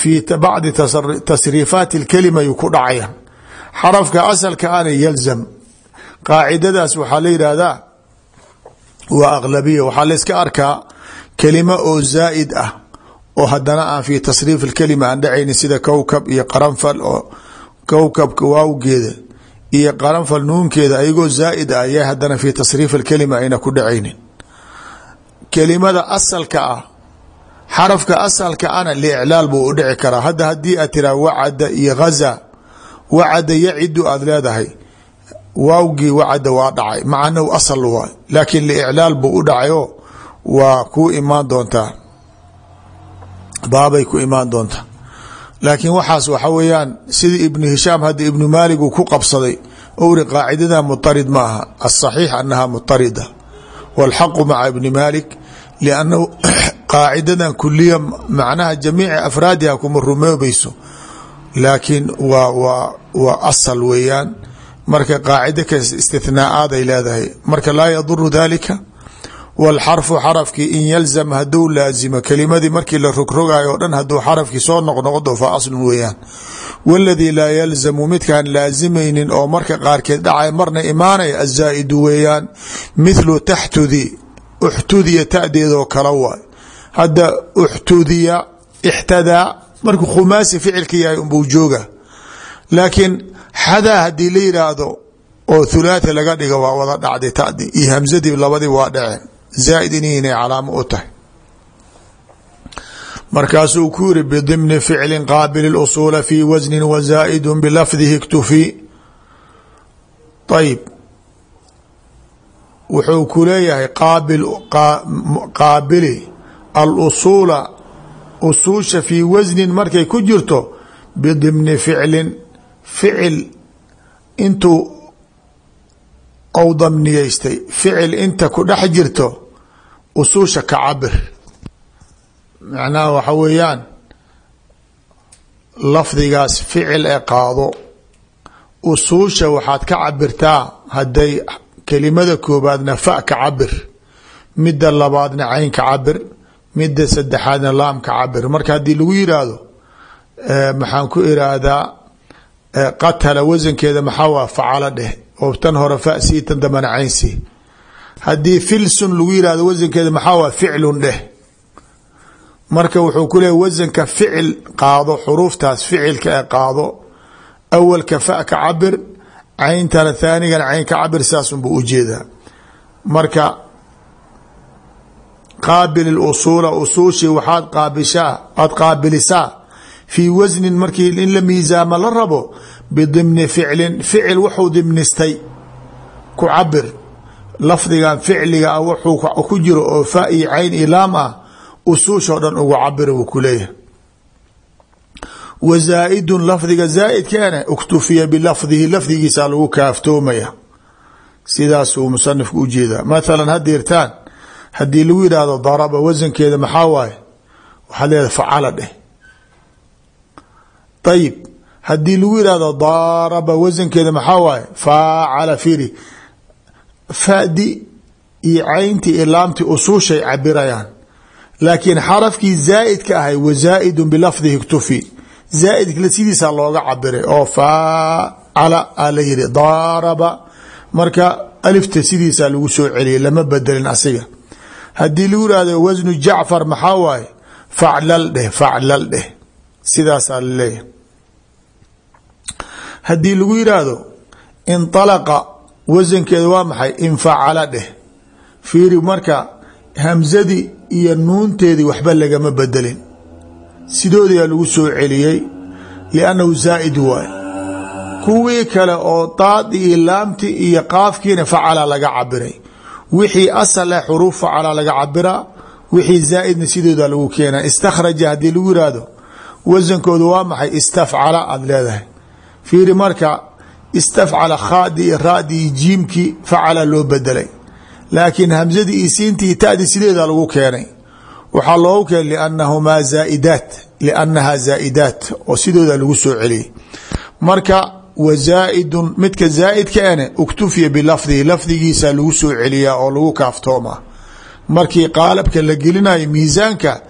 fi bacdi tasriifaati اlkalima yuu ku dhacaya xarafka asalka ana yalzam qaacidadaas waxaa la yidhaahdaa waa aqlabiya waxaa layska arkaa kelima oo zaa'id ah oo hadana aan fi tasriif اlkalima aan dhacaynin sida kowkab iyo qaranfal oo kowkabka waawgeeda iyo qaranfal nuunkeeda ayagoo zaa'id ah ya hadana fi tasriif اlkalima ayna ku dhacaynin kelimada asalka ah xarafka asalka ana liclaal buu u dhici karaa. Hadda haddii aad tiraa wacada iyo ghaza wacada yacidu aada leedahay waawgii wacada waa dhacay macanahu asal waay laakiin liclaal buu u dhacayo waa kuu imaan doontaa baabay ku imaan doontaa laakiin waxaas waxa weeyaan sidii ibnu hishaam hadda ibnu maalig uu ku qabsaday owri qaacidadan mutarid ma asaxiix anaha mutarida wاlxaqu maca ibni malik liannahu qaacidadan kuliya macnaha jamiici afraadiha kuma rumoobayso laakiin waa waa waa asal weeyaan marka qaacida kas istithnaaaaday leedahay marka laa yaduru dalika wاlxarfu xarafkii in yalzam haduu laazimo kelimadii markii la rogrogayo o dhan haduu xarafkii soo noqnoqdo fa aslun weeyaan wاladii laa yalzamu midkaan laazimaynin oo marka qaarkeed dhacay marna imaanaya azaa'idu weeyaan mithlu taxtudi uxtudiya tadeedoo kala waay hadda uxtudiya ixtadaa markuu khumaasi ficilka yahay unbuu jooga laakiin xadaa haddii la yidhaahdo oo thulaatha laga dhiga waa wada dhacday tadi iyo zaaid inay calaamo u tahay markaasuu ku yiri bdimni ficli qaabil اusuula fi wasni wazaa'idu bilafdihi اktufi ayb wuxuu ku leeyahay qaabili alusuula usuusha fii wasnin markay ku jirto bidimni ficlin ficil intuu ou damniyeystay ficil inta ku dhex jirto usuusha ka cabir macnaha waxa weeyaan lafdigaas ficil ee qaado. Usuusha waxaad ka cabirtaa hadday kelimada koobaadna fa ka cabir midda labaadna cayn ka cabir midda saddexaadna laam ka cabir marka haddii lagu yiraahdo maxaan ku iraahdaa qatala wasankeeda maxaa waa facala dheh. Oo tan hore fa sii tan dambana cayn sii haddii filsun lagu yiraahdo wasankeeda maxaa waa ficlun dheh. Marka wuxuu ku leeya wasanka ficil qaado xuruuftaas ficilka ee qaado. Awalka fa ka cabir cayntana thaanigana cayn ka cabir saasunbuu u jeedaa marka qaabil usuula usuushii waxaad qaabishaa aad qaabilisaa fii wasnin markii in la miisaama la rabo bidimni ficlin ficil wuxuu dimnistay ku cabir lafdigan ficliga ah wuxuu ku jiro oo fa iyo cayn iyo laam ah usuushoo dhan ugu cabira wuu ku leeyahay. Wa zaa'idun lafdiga zaa'idkeene uktufiya bilafdihi lafdigiisa lagu kaaftoomaya. Sidaasuu musanifku u jeedaa mathalan hadirtaan haddii lagu yidhaahdo daraba wasankeeda maxaa waaye? Waxaad leedahay facala dheh. Ayib lagu yidhahdo daaraba wasankeeda maxaa waaye? Faacala firi fadi iyo cayntii iyo laamtii usuushay cabirayaan laakiin xarafkii zaa'idka ahay wa zaa'idun bilafdihi iktufi. Zaa'idka sidiisaa looga cabiray oo faacala a la yihi daaraba. Marka alifta sidiisaa lagu soo celiyay lama bedelin asiga. Haddii lagu yihahdo wasnu jacfar maxaa waaye? Faclal dheh faclal dheh. Lagu yidhaahdo wasankeeda waa maxay? Infacala dheh. Fiiri marka hamsadii iyo nuunteedii waxba lagama bedelin. Sidoodayaa lagu soo celiyey liannahu zaa'id waaye. Kuwii kale oo daadi iyo laamti iyo qaafkiina facala laga cabiray wixii asal eh xuruuf facala laga cabiraa wixii zaa'idna sidooda lagu keena istakhraja haddii lagu yihahdo wasankooda waa maxay? Istafcala aada leedahay. Fiiri marka istafcala khaadi iyo raadi iyo jiimkii facala loo bedelay. Laakiin hamsadii iyo siintii tadi sideeda lagu keenay. Waxaa loogu keenay liannahumaa zaaidaat liannahaa zaa'idaat oo sidooda lagu soo celiyey marka wa zaa'idun midka zaa'idka ene uktufiya bilafdihi lafdigiisa lagu soo celiyaa oo lagu kaaftooma. Markii qaalabka la gelinayo miisaanka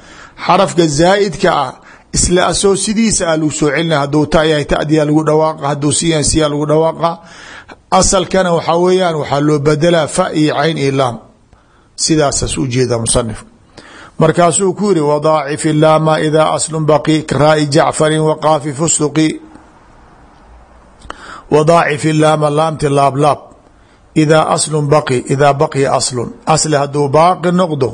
xarafka zaa'idka ah isla asoo sidiisa lagu soo celina haduu ta yahay lagu dhawaaqa haduu siya lagu dhawaaqa asalkana waxaa weeyaan waxaa loo bedelaa fa iyo cayn iyo laam. Sidaasaas ujeeda musanif markaasuu ku yiri wadaacif laama idaa aslun baqi raai jacfarin waqaafi fusduqi wadaacif laama laamti laablaab idaa aslun baqi idaa baqiya aslun. Asli hadduu baaqi noqdo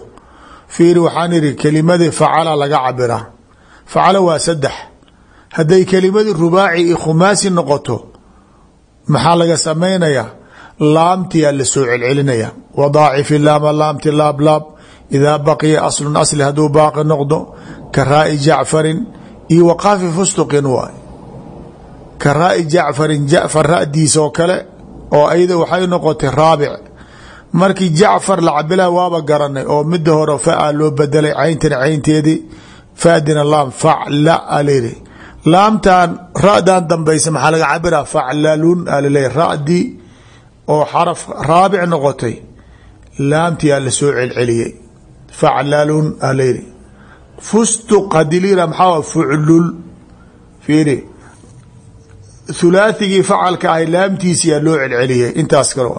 fiiri waxaan ihi kelimadii facala laga cabiraa facala waa saddex hadday kelimadii rubaaci iyo khumaasi noqoto maxaa laga samaynayaa laamtiyaa la soo celcelinaya wadaacifi laama laamti laablaab idaa baqiya aslun asli hadduu baaqi noqdo ka raai jacfarin iyo waqaafi fustuqin waay ka raai jacfarin jacfar ra'diisa oo kale oo ayada waxay noqotay raabic markii jacfar la cabilaha waaba garanay oo mida hore faa loo bedelay cayntana caynteedii fadina laam facla alayidhi laamtan ra-dan dambaysa maxaa laga cabiraa faclalun alaleeya ra-dii oo xaraf raabic noqotay. Laamtiyaa la soo celceliyey. Faclalun alayidhi fustuq haddii la yihah maxaa fuclul? Fiiri. Hulaathigii facalka ahay laamtiisiyaa loo celceliyey intaas kale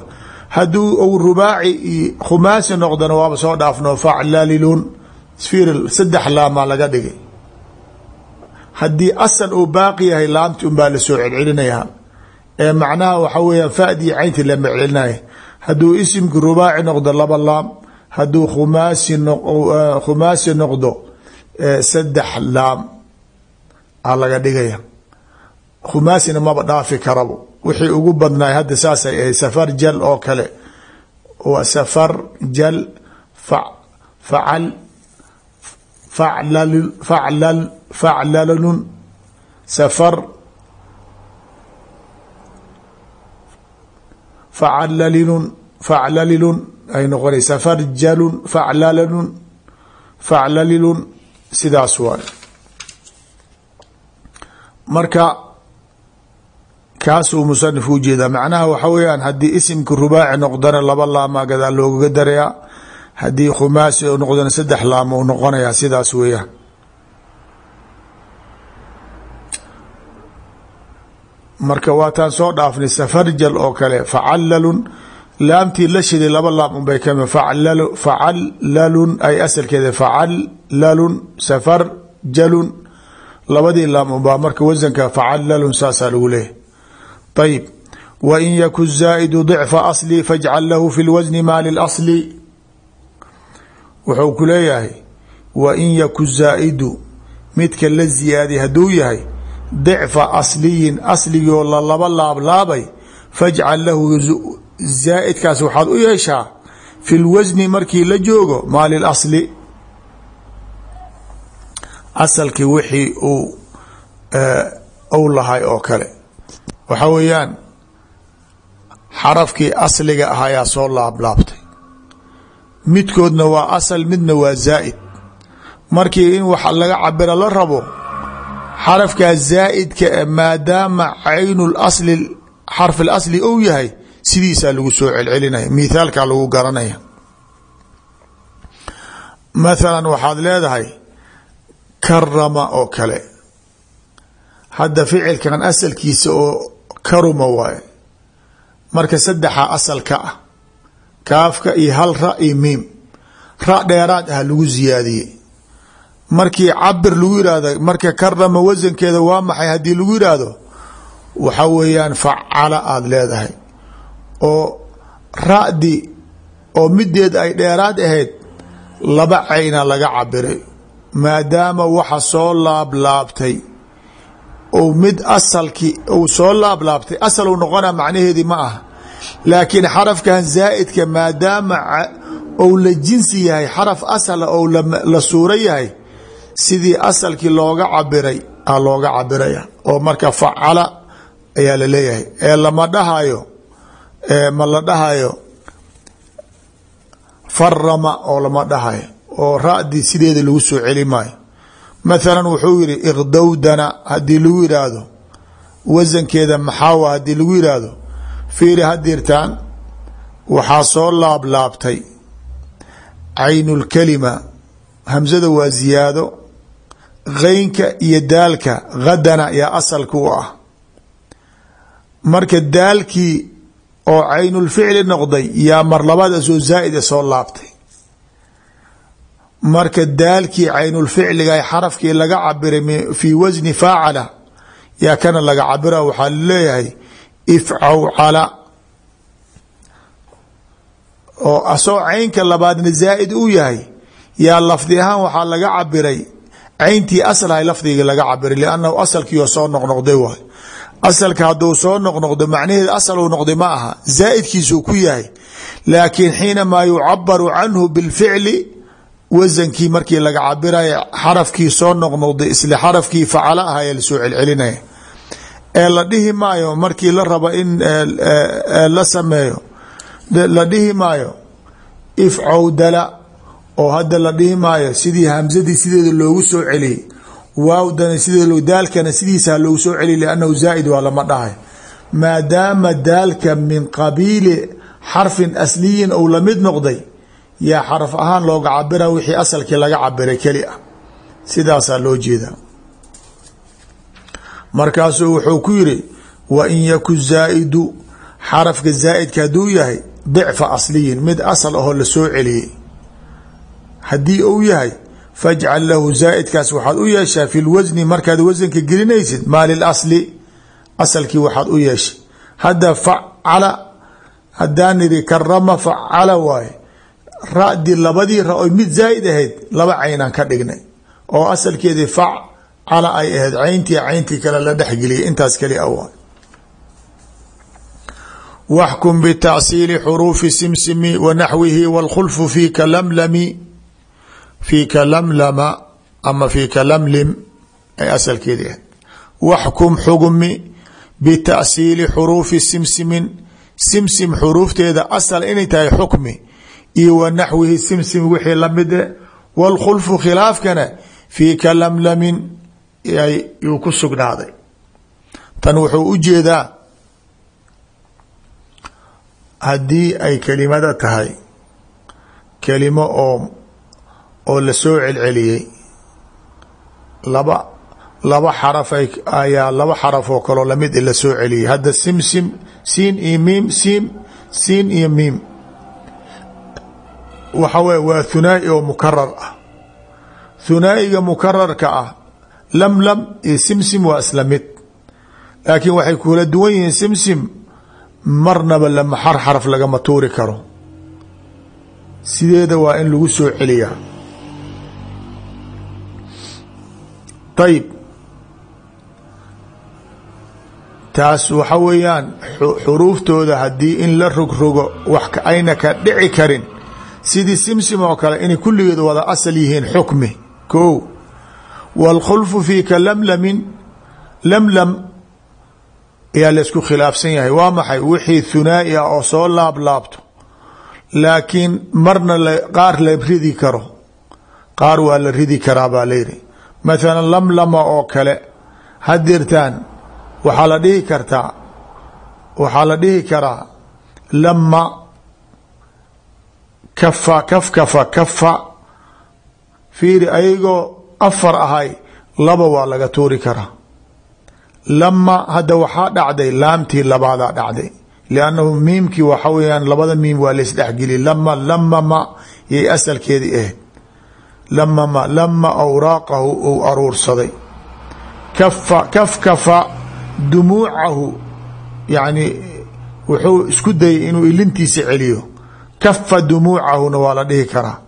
hadduu ou rubaaci iyo khumaasi noqdana waaba soo dhaafno faclalilun fiir saddex laamaa laga dhigay. Haddii asal uu baaqi yahay laamti unbaa la soo celcelinayaa ee macnaha waxa weeyaan fadii caynti lama celcelinaya hadduu isimki rubaaci noqdo laba laam hadduu khumaasi khumaasi noqdo saddex laam a laga dhigaya. Khumaasina maba dhaafi karabo wixii ugu badnaay hadda saasay ahay safar jal oo kale. Waa safar jal facal faclalun safar facalalilun faclalilun ay noqona safarjalun faclalalun faclalilun sidaas waay. Marka kaasuu musanif u jeedaa. Macnaha waxa weeyaan haddii isimka rubaaci noqdana laba laamaa gadaal loogaga darayaa haddii khumaasi u noqdana saddex laama u noqonayaa sidaas weeyaan. Marka waataan soo dhaafnay safarjal oo kale facalalun laamtii la shiday laba laam unbay kami facalalun ay asalkeeda facalalun safarjalun labadii laam unbaa marka wasanka facalalun saasaa lagu leeyahy ayib wain yakun zaa'idu dicfa asli fajcal lahu fi lwasni maa lilasli wuxuu ku leeyahay wain yaku zaa'idu midka la ziyaadiy hadduu yahay dicfa asliyin asligoo la laba laablaabay fajcal lahu zaa'idkaas waxaad u yeeshaa fi lwasni markii la joogo maa lilasli asalkii wixii uu ou lahay oo kale. Waxa weeyaan xarafkii asliga ah ayaa soo laablaabtay midkoodna waa asal midna waa zaa'id. Markii in wax laga cabira la rabo xarafkaa zaa'idka maadaama caynu lasli xarf اlasli ou yahay sidiisaa lagu soo celcelinaya mithaalkaa lagu garanaya. Mathalan waxaad leedahay karama oo kale. Hadda ficilkan asalkiisa oo karuma waaye. Marka saddexa asalka ah kaafka iyo hal ra iyo miim. Ra dheeraad ah lagu ziyaadiyey. Markii cabir lagu yihahdo marka karama wasankeeda waa maxay haddii lagu yidhaahdo waxa weeyaan facala aada leedahay. Oo ra'di oo mideed ay dheeraad ahayd laba cayna laga cabiray maadaama waxa soo laablaabtay. Ou mid asalkii uu soo laablaabtay asal u noqona macnaheedii ma aha laakiin xarafkan zaa'idka maadaama ou la jinsi yahay xaraf asala ou la suuro yahay sidii asalkii looga cabiray a looga cabiraya oo marka facala ayaa la leeyahay. Ee lama dhahayo ma la dhahayo farama oo lama dhahayo oo ra'dii sideeda lagu soo celi maayo. Mathalan wuxuu yihi iqdowdana haddii lagu yidhaahdo wasankeeda maxaawa haddii lagu yidhaahdo fiiri hadirtaan waxaa soo laablaabtay. Caynulkalima hamsada waa ziyaado keynka iyo daalka hadana yaa asalka u ah. Marka daalkii oo caynulficli noqday yaa mar labaad soo zaa'ida soo laabtay. Marka daalkii caynulficliga xarafkii laga cabiray fii wasni faacala yaa kana laga cabira waxaa la leeyahay ifcawcala oo asoo caynka labaadna zaa'id u yahay. Yaa lafdi ahaan waxaa laga cabiray cayntii aslahay lafdigii laga cabiray liannahu asalkiioo soo noqnoqday waay. Asalka hadduu soo noqnoqdo macnaheed asal uu noqday ma aha. Zaa'idkiisuu ku yahay. Laakiin xiinamaa yucabaru canhu bilficli wasankii markii laga cabiraya xarafkii soo noqnoqday isla xarafkii facala ah ayaa la soo celcelinaya ee la dhihi maayo markii la rabo in la sameeyo. La dhihi maayo ifcawdala oo hadda la dhihi maayo sidii hamsadii sideeda loogu soo celiyey waawdana sideeda daalkana sidiisa loogu soo celiy liannahu zaa'id waa lama dhahay. Maadaama daalka min qabiili xarfin asliyin ou la mid noqday yaa xaraf ahaan looga cabira wixii asalkii laga cabiray keli ah sidaasaa loo jeedaa markaasuu wuxuu ku yiri wa in yaku zaa'idu xarafka zaa'idka hadduu yahay dicfa asliyin mid asal ahoo la soo celiyey. Haddii uu yahay fajcal lahu zaa'idkaas waxaad u yeeshaa fi lwasni markaad wasanka gelinaysid maa lilasli asalkii waxaad u yeeshay. Hadda facala haddaan nidhi karama facala waaye. Ra'dii labadii ra oy mid zaa'id ahayd laba caynaan ka dhignay oo asalkeedii facala ay ahayd cayntii cayntii kale la dhexgeliyay intaas keli a waay waxkum bitacsiili xuruufi simsimi wa naxwihi wاlkhulfu fiika lamlami fiika lamlama ama fiika lamlim ay asalkeedii ahayd. Waxkum xugmi bitacsiili xuruufi simsimin simsim xuruufteeda asal inay tahay xukmi iyo wa naxwihi simsim wixii lamide wاlkhulfu khilaafkana fiika lamlamin yuu ku sugnaaday. Tan wuxuu u jeedaa haddii ay kelimada tahay kelimo oo oo la soo celceliyey laba laba xaraf ayaa laba xaraf oo kaloo la mid la soo celiyey. Hadda simsim siin iyo miim sim siin iyo miim. Waxa weye waa thunaa'i oo mukarar ah. Thunaa'iga mukararka ah lamlam iyo simsim waa isla mid. Laakiin waxay kula duwan yihiin simsim marnaba lama xar xaraf lagama tuuri karo. Sideeda waa in lagu soo celiyaa. Ayib taas waxa weeyaan xuruuftooda haddii in la rogrogo wax ayna ka dhici karin sidii simsim oo kale inay kulligeed wada asal yihiin xukmi. Ko wاlkhulfu fiika lamlamin lamlam ayaa laysku khilaafsan yahay waa maxay wixii thunaa'i ah oo soo laablaabto laakiin marna qaar la ridi karo qaar waa la ridi karaa baa layidhi mathala lamlama oo kale hadirtaan waxaa la dhihi kartaa waxaa la dhihi karaa lama kafa kafkafa kafa fiiri ayagoo afar ahay laba waa laga tuuri karaa. Lama hadda waxaa dhacday laamtii labaadaa dhacday. Liannahu miimkii waxa weyaan labada miim waa laisdhexgeliy lama lamama yay asalkeedii ahayd. Lamama lama awraaqahu uu aruursaday. Kafa kafkafa dumuucahu yani wuxuu isku dayay inuu ilintiisa celiyo. Kafa dumuucahuna waa la dhihi karaa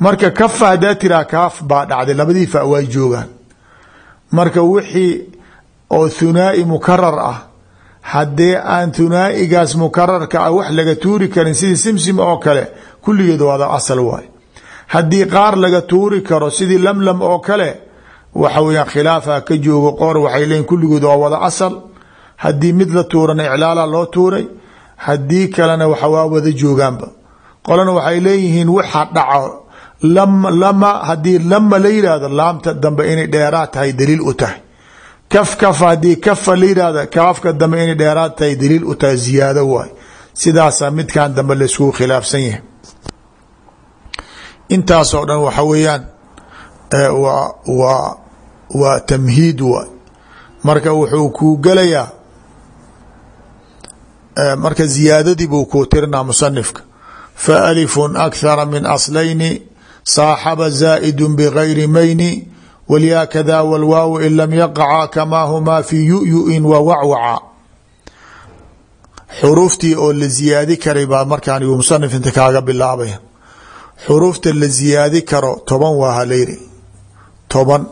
marka kafa haddaa tiraa kaaf baa dhacday. Labadii fa way joogaan. Marka wixii oo thunaa'i mukarar ah haddee aan thunaa'igaas mukararka ah wax laga tuuri karin sidii simsim oo kale kulligeed waada asal waay. Haddii qaar laga tuuri karo sidii lamlam oo kale waxa weyaan khilaafa ka joogo qoor waxay leeyiin kulligood waa wada asal. Haddii mid la tuurana iclaala loo tuuray haddii kalena waxa waa wada joogaanba. Qolana waxay leeyihiin waxa dhaco lama haddii lama la yidhaahdo laamta dambe inay dheeraad tahay daliil u tahay. Kaf kaf haddii kafa la kaafka dambe inay dheeraad tahay daliil u tahay ziyaado waay sidaasa midkan dambe layskugu khilaafsan yahay. Intaasoo dhan waxa weeyaan waa waa waa tamhiid waay marka wuxuu kuu gelayaa marka ziyaadadii buu kuu tirinaa musanifka. Fa alifun akhara min aslayni saaxaba zaa'idu bgayri mayni walyaa kada wlwaaw in lam yaqaca kamaa humaa fi yu'yu-in wa wacwaca xuruuftii oo la ziyaadi karay baa markaan yuu musanif inta kaaga bilaabaya xuruufta la ziyaadi karo toban waa halayri toban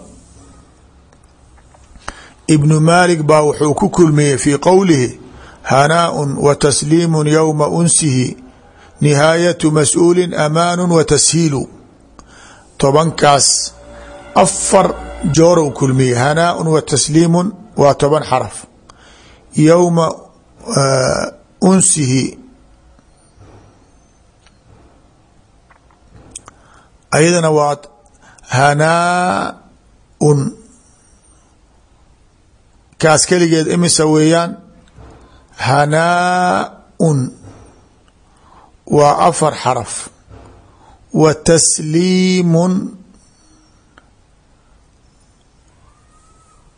ibnu maalik baa wuxuu ku kulmiyey fii qowlihi hanaaء wa tasliimu yowma unsihi nihaayatu mas'uuli amaanu wa tashiilu tobankaas afar joorow kulmiyey. Hanaaء wa tasliimu waa toban xaraf. Yowma unsihi. Ayadana waa hanaaun kaas keligeed imisa weeyaan hanaaun waa afar xaraf wa tasliimun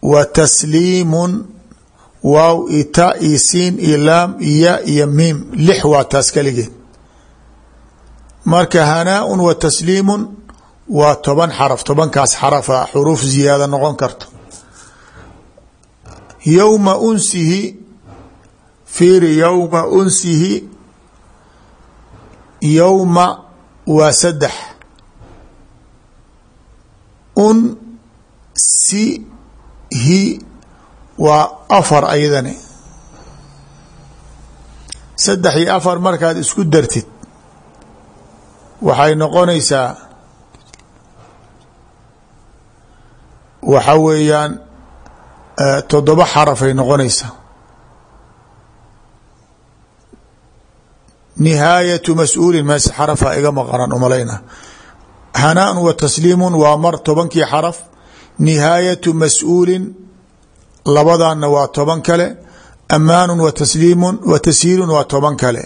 wa tasliimun waaw ita iyo siin iyo laam iya iyo miim lix waa taas keligeed marka hanaaun wa tasliimun waa toban xaraf tobankaas xarafa xuruuf ziyaada noqon karto. Yowma unsihi fiiri yowma unsihi yowma waa saddex. Un si hi waa afar ayadani. Saddex iyo afar markaad isku dartid waxay noqonaysaa waxa weeyaan toddoba xarafay noqonaysaa nihaayatu mas'uulin meese xarafa iga maqaran umalayna hanaan wa tasliimun waa mar tobankii xaraf nihaayatu mas'uulin labadanna waa toban kale amaanu wa tasliimun waa toban kale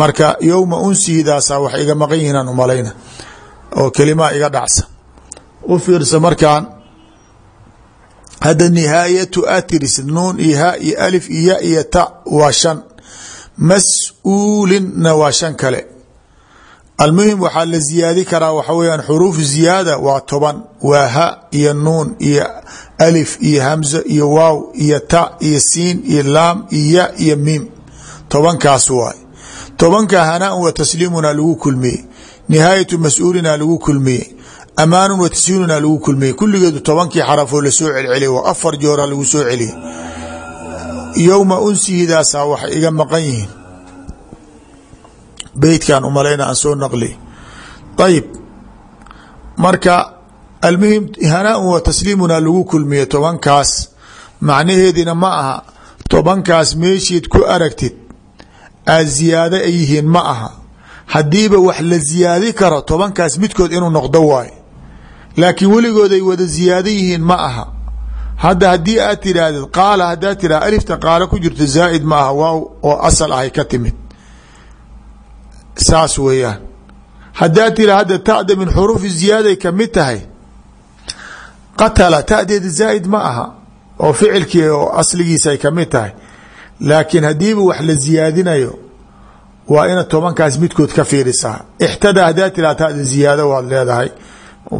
marka yowma unsihidaasa wax iga maqan yihiinaan umalayna oo kelimaa iga dhacsa u fiirsa markaan hadda nihaayatu atiris nuun iyo alif iyo ya ta waa mas'uulinna waa shan kale. Almuhim waxaa la ziyaadi karaa waxa weyaan xuruuf ziyaada waa toban. Waa ha iyo nuun iyo alif iyo hamza iyo waaw iyo ta iyo siin iyo laam iyo ya iyo miim. Tobankaas waay. Tobanka hanaan wa tasliimuna lagu kulmiyey. Nihaayatu mas'uulina lagu kulmiyey. Amaanun wa tashiiluna lagu kulmiyey. Kulligeedu tobankii xarafoo la soo celceliyay waa afar joora lagu soo celiyey yowma unsihidaasa waxay iga maqan yihiin. Beytkan umalayna aan soo naqli. Ayib marka almuhim hanaan wa tasliimuna lagu kulmiye tobankaas. Macnaheedina ma aha. Tobankaas meeshiid ku aragtid aad ziyaado ay yihiin ma aha. Haddiiba wax la ziyaadi karo tobankaas midkood inuu noqdo waayo laakiin weligood ay wada ziyaado yihiin ma aha hadda haddii aad tidhaahdid qaala haddaad tidhah alifta qaala ku jirto zaa'id ma aha waaw oo asal ahay ka timid. Saas weeyaan. Haddaad tira hadda ta'da min xuruufi ziyaaday ka mid tahay qatala ta'deeda zaa'id ma aha oo ficilkii oo asligiisa ay ka mid tahay. Laakiin haddiiba wax la ziyaadinayo waa ina tobankaas midkood ka fiirisaa. Ixtadaa hadaa tiraata ziyaado waad leedahay.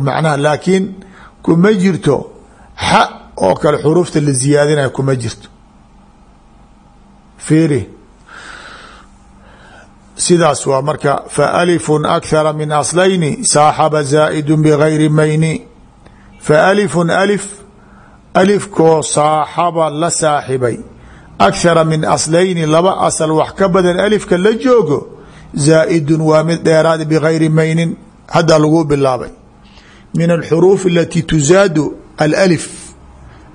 Macnaha laakiin kuma jirto xa oo kale xuruufta la ziyaadinayo kuma jirto. Fiiri sidaas waa marka faalifu akhara min aslayni saaxaba zaa'idu bgayri mayni. Faalifu alif alifkoo saaxaba la saaxibay. Akhara min aslayni laba asal wax ka badan alifka la joogo zaa'idun waa mid dheeraad bgayri maynin hadda lagu bilaabay. Min alxuruuf alati tuzaadu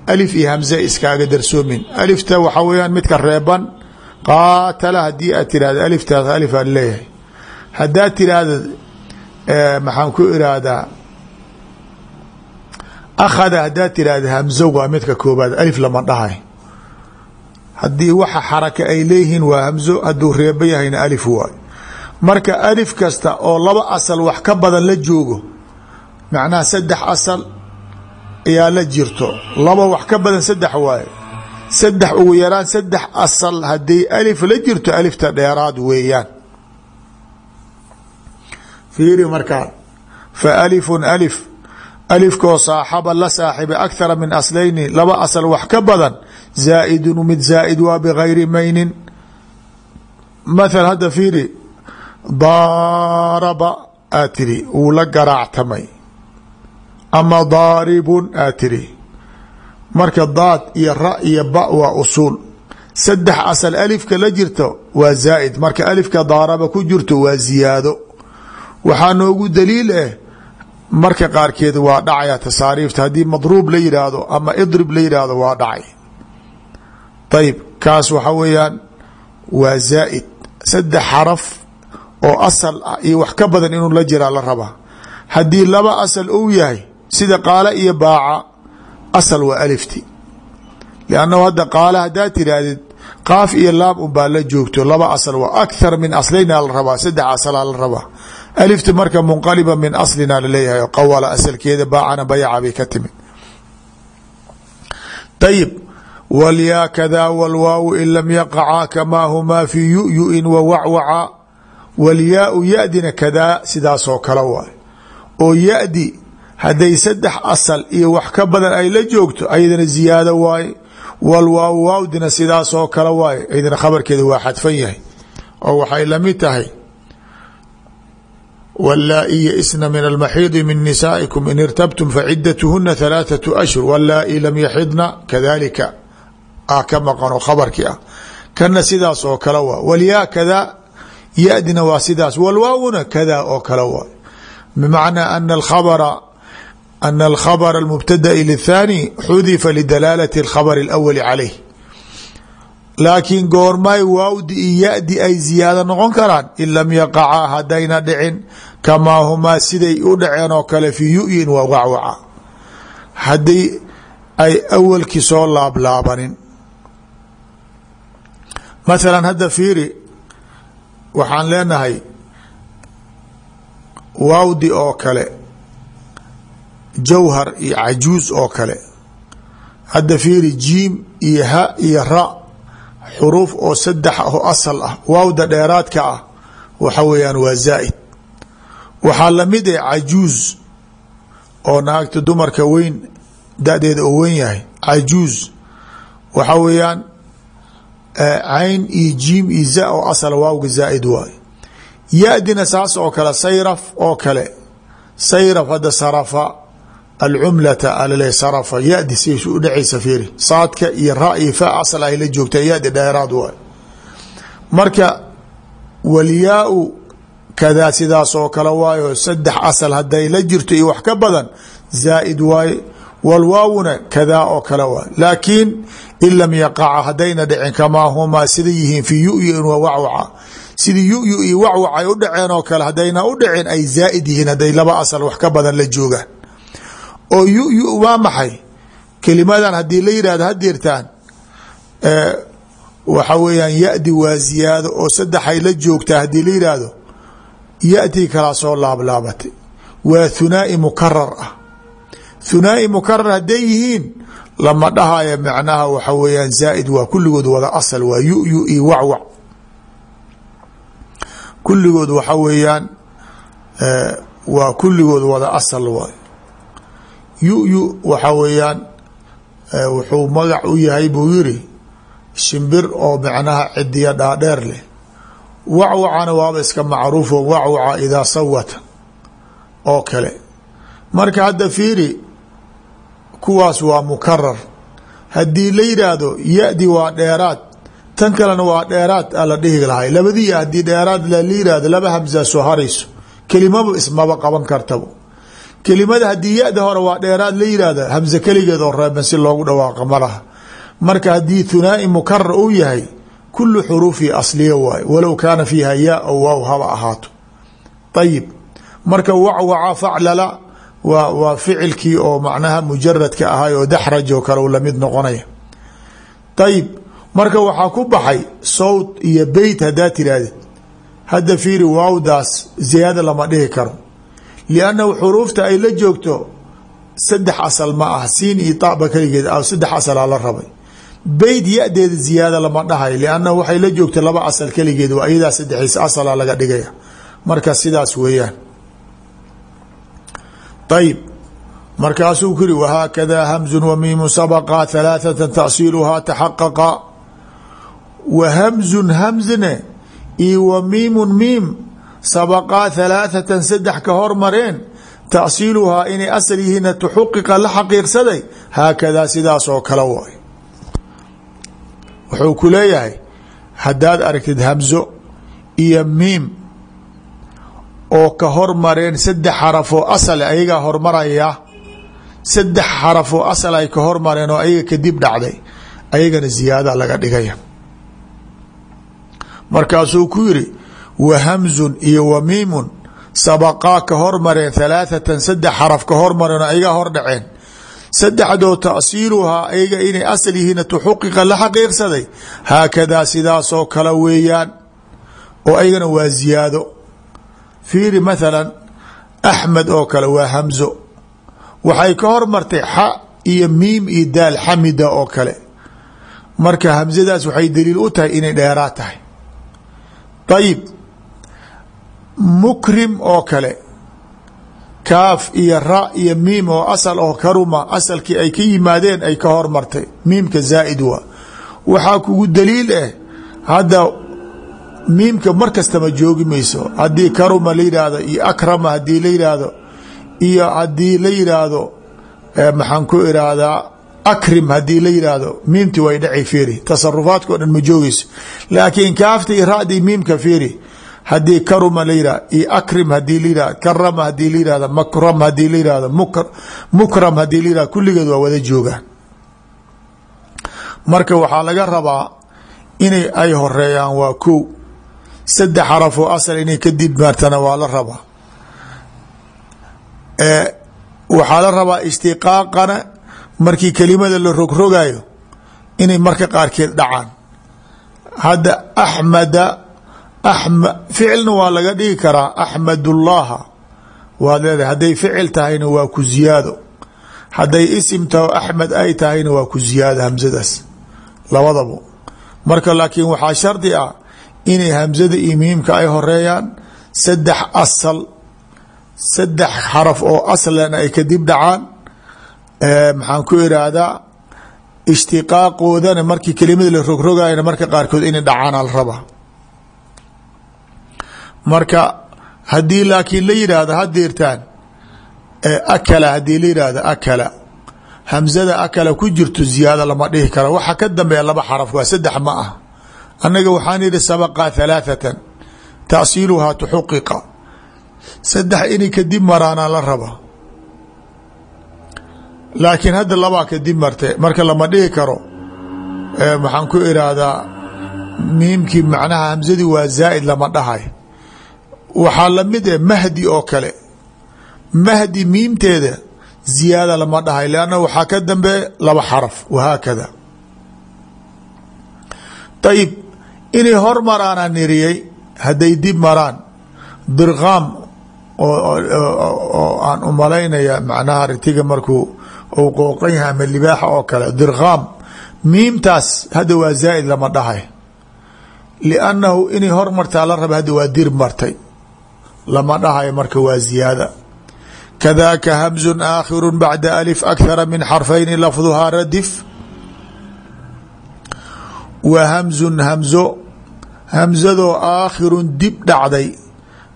alif iyo hamze iskaaga darsoomin. Alifta waxaa weyaan midka reeban qaatala haddii aad tirahdo aliftaas alif aad leeyahay. Haddaad tiraahdo maxaan ku irahdaa akhada haddaad tirahdo hamzo waa midka koobaad alif lama dhahay. Haddii waxa xaraka ay leeyihiin waa hamzo hadduu reeba yahayna alif waay. Marka alif kasta oo laba asal wax ka badan la joogo macnaha saddex asal ayaa la jirto. Laba wax ka badan saddex waaye. Saddex ugu yaraan saddex asal hadday alif la jirto alifta dheeraad weeyaan. Fiiri markaa fa alifun alif. Alifkoo saaxaba la saaxiba akhara min aslayni. Laba asal wax ka badan zaa'idun mid zaa'id waa bgayri maynin. Mathal hadda fiiri daaraba tiri wuu la garaactamay ama daaribun aad tiri. Marka daad iyo ra iyo ba waa usuul. Saddex asal alifka la jirto waa zaa'id. Marka alifka daaraba ku jirto waa ziyaado. Waxaa noogu daliil ah marka qaarkeed waa dhacaya tasaariifta haddii madruub la yidhaahdo ama idrib la yidhaahdo waa dhacay. Ayib kaas waxa weeyaan waa zaa'id. Saddex xaraf oo asal ah iyo wax ka badan inuu la jiraa la rabaa. Haddii laba asal ou yahay sida qaala iyo baaca asal waa alifti. Liannahu hadda qaala haddaad tidhaahdid qaaf iyo laam unbaa la joogto laba asal waa akhar min aslayna la rabaa saddex asalaa la rabaa. Alifta marka munqaliba min aslina la leeyahay qawala asalkeeda baacana bayaca bay ka timid. Ayib wlyaa kada wlwaaw in lam yaqaca kamaa humaa fi yu'yu'in wa wacwaca walyaau yadina kadaa sidaasoo kale waay. Oo yadi hadday saddex asal iyo wax ka badan ay la joogto ayadana ziyaado waaye. Walwaaw waawdina sidaasoo kale waaye. Ayadana khabarkeeda waa xadfan yahay. Oo waxay la mid tahay wlaai yaisna min almaxiidi min nisaa'ikum in irtabtum facidatuhuna halaaثaة ashhur. Wlaai lam yaxidna kadalika ah ka maqano khabarkii ah. Kana sidaas oo kale waa walyaa kada yadina waa sidaas. Walwaawuna kada oo kale waa. Bmacnaa ana abra ana alkhabra almubtada'i lithaani xudifa lidalaalati alkhabari alawali calayh laakiin goormay waawdi iyo ya-di ay ziyaado noqon karaan in lam yaqacaa haddayna dhicin kamaa humaa siday u dhaceen oo kale fii yu-yin waa wacwaca haddii ay awalkii soo laablaabanin masalan hadda fiiri waxaan leenahay waawdi oo kale jawhar iyo cajuuz oo kale. Hadda fiiri jiim iyo ha iyo ra xuruuf oo saddex oo asal ah waawda dheeraadka ah waxa weeyaan waa zaa'id. Waxaa la mid ah cajuuz oo naagta dumarka weyn dadeeda oo weyn yahay cajuuz waxa weeyaan cayn iyo jiim iyo za oo asal waawga zaa'id waay. Yadina saas oo kale sayraf oo kale. Sayraf hadda sarafa alcumlata alale sarafa yadi siay u dhacaysa saadka iyo ra iyo fa asal ay la joogtaa yadi dheeraad marka walyaau sidaas oo kale waayo saddex asal haday la jirto wax ka badan zaa'id waaye walwaawuna kadaa oo kale waay. Laakiin in lam hadayna dhicin kamaa humaa sida yihiin fii wa wacwaca. Sidii yu'yu iyo wacwac ay u dhaceen oo kale hadayna u dhicin ay zaa'id laba asal wax ka badan la joogaan oo yu'yu waa maxay? Kelimadan haddii la yidhahdo hadeertaan waxa weeyaan yadi waa ziyaado oo saddexay la joogtaa haddii la yidhaahdo yati kalaa soo laablaabatay waa thunaai mukarar ah. Thunaai mukarar hadday yihiin lama dhahaya macnaha waxa weeyaan zaa'id waa kulligood wada asal waa yu-yu iyo wacwac kulligood waxa weeyaan waa kulligood wada asal waay yu-yu waxa weeyaan wuxuu magac u yahay buu yiri shimbir oo macnaha cidiya dhaadheer leh. Wacwacana waaba iska macruufo wacwaca idaa sawata oo kale. Marka hadda fiiri kuwaas waa mukarar haddii la yidhaahdo ya-di waa dheeraad tan kalena waa dheeraad a la dhihi lahay labadii haddii dheeraad la yihahdo laba hamsaa soo harayso. Kelimaba ismaba qaban kartaba kelimada haddii ya-da hore waa dheeraad la yihahda hamse keligeed oo reeban si loogu dhawaaqa malaha marka haddii thunaa'i mukarar uu yahay kulu xuruufi asliya waaye walow kaana fiiha yaa o waaw haba ahaato. Ayib marka wacwaca faclala waa waa ficilkii oo macnaha mujaradka ahay oo daxraj oo kale la mid noqonaya. Ayib marka waxaa ku baxay sawt iyo beyt haddaa tirahdid hadda fiiri waawdaas ziyaada lama dhihi karo liannahu xuruufta ay la joogto saddex asal ma ah siin iyo taba keligeed saddex asalaa la rabay beyt ya-deeda ziyaada lama dhahay liannahu waxay la joogto laba asal keligeed waa iyadaa saddexis asala laga dhigaya marka sidaas weeyaan ayib markaasuu ku yiri wahaakada hamzu wamiimu sabqa halaaثata tasiiluhaa taxaqaqa wa hamzun hamzne iyo wa miimun miim sabaqaa halaaثatan saddex ka hormareen tasiiluhaa inay asal yihiina tuxuqiqa la xaqiiqsaday haakadaa sidaas oo kale waay wuxuu ku leeyahay haddaad aragtid hamzo iyo miim oo ka hormareen saddex xaraf oo asal ayagaa hormaraya saddex xaraf oo asal ay ka hormareen oo ayaga kadib dhacday ayagana ziyaada laga dhigaya markaasuu ku yiri wa hamzun iyo wa miimun sabaqaa ka hormareen halaathatan saddex xaraf ka hormareen oo ayagaa hor dhaceen. Saddexdoo taasiiluhaa ayaga inay asal yihiin tuxuqiqa la xaqiiqsaday. Haakadaa sidaasoo kale weeyaan oo ayagana waa ziyaado. Fiiri mathalan axmed oo kale waa hamzo. Waxay ka hormartay xa iyo miim iyo daal xamida oo kale. Marka hamzadaas waxay daliil u tahay inay dheeraad tahay. Ayib mukrim oo kale. Kaaf iyo ra iyo miim oo asal oo karuma asalkii ay ka yimaadeen ay ka hormartay. Miimka zaa'id waa. Waxaa kugu daliil ah hadda miimka mar kastama joogi mayso. Haddii karuma la yidhaahdo iyo akrama haddii la yidhaahdo iyo haddii la yidhaahdo maxaan ku iraahdaa akrim haddii la yidhaahdo miimti way dhaci fiiri. Tasarufaadka dhan ma joogeyso laakiin kaafta iyo ra'dii miimka fiiri haddii karuma la yihah iyo akrim haddii la yihah karama haddii la yihahdo makram haddii la yihahdo mukram haddii la yihahdo kulligeed waa wada joogaan marka waxaa laga rabaa inay ay horeeyaan waa kow. Saddex xaraf oo asal inay kadib maartana waa la rabaa. Waxaa la rabaa ishtiqaaqana markii kelimada la rogrogayo inay marka qaarkeed dhacaan. Hadda axmada ficilna waa laga dhigi karaa axmadullaha waad leedahay hadday ficil tahayna waa ku ziyaado. Hadday isim taho axmed ay tahayna waa ku ziyaado hamsadaas labadaba. Marka laakiin waxaa shardi ah inay hamsada iyo ay horeeyaan saddex asal saddex xaraf oo aslana ay kadib dhacaan. Maxaan ku iraahdaa ishtiqaaqoodana markii kelimada la rogrogayana marka qaarkood inay dhacaan al rabaa marka haddii laakiin la yidhaahdo hadeertaan akala haddii la yidhaahdo akala hamzada akala ku jirto ziyaada lama dhihi kara waxa ka dambeeya laba xaraf waa saddex ma ah annaga waxaan yihi sabaqa halaathatan taasiiluhaa tuxuqiqa. Saddex inay kadib maraanaa la raba laakiin hadda labaa kadib marte marka lama dhihi karo. Maxaan ku iraahdaa miimkii macnaha hamzadii waa zaa'id lama dhahay waxaa la mid eh mahdi oo kale. Mahdi miimteeda ziyaada lama dhahay lanna waxaa ka dambe laba xaraf wahaakada. Ayib inay hor maraana niriyey hadday dib maraan dirqaam oo aan u malaynaya macnaha ritiga markuu ou qooqan yahay ama libaaxa oo kale dirqaam miimtaas hadda waa zaa'id lama dhahay. Liannahu inay hormartaa la raba hadda waa dir martay lama dhahayo marka waa ziyaada. Kadaaka hamzun aakhiru bacda alif akhara min xarfayni lafduhaa radif. Wa hamzun hamzo hamzadoo aakhirun dib dhacday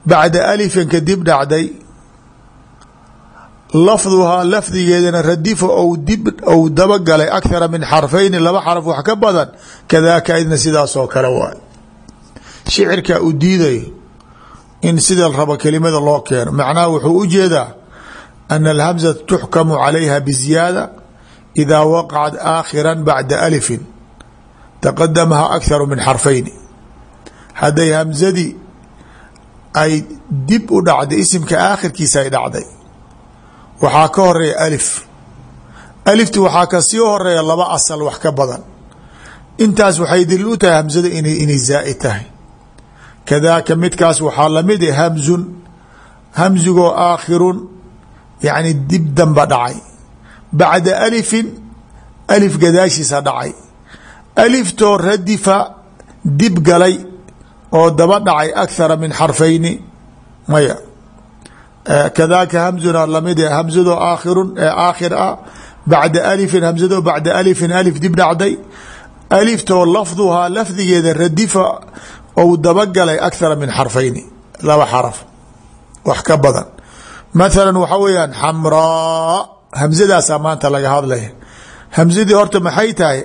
bacda alifin ka dib dhacday. Lafduhaa lafdigeedana radifa ou dib ou dabagalay akhara min xarfayni laba xarf wax ka badan kadaaka idna sidaasoo kale waay. Shicirkaa u diidayo in sida rabo kelimada loo keeno. Macnaha wuxuu u jeedaa ana alhamzata tuxkamu calayha biziyaada idaa waqacat aakhira bacda alifin taqadamaha akharu min xarfayni. Hadday hamzadii ay dib u dhacday isimka aakhirkiisa ay dhacday waxaa ka horreeya alif. Alifti waxaa ka sii horreeya laba asal wax ka badan. Intaas waxay daliil u tahay hamzada inay zaa'id tahay kadaaka midkaas waxaa la mid ah hamzun hamzigoo aakhirun yacni dib damba dhacay bacda alifin alif gadaashiisa dhacay aliftoo radifa dib galay oo daba dhacay akhara min xarfayni maya kadaaka hamzuna la mid hamzadoo aakhirun ee aakhir ah bacda alifin hamzadoo bacda alifin alif dib dhacday aliftoo lafduhaa lafdigeeda radifa ou dabagalay akhara min xarfayni laba xaraf wax ka badan. Mathala waxaa weeyaan xamraa hamsadaasaa maanta laga hadlaya hamsadii horta maxay tahay?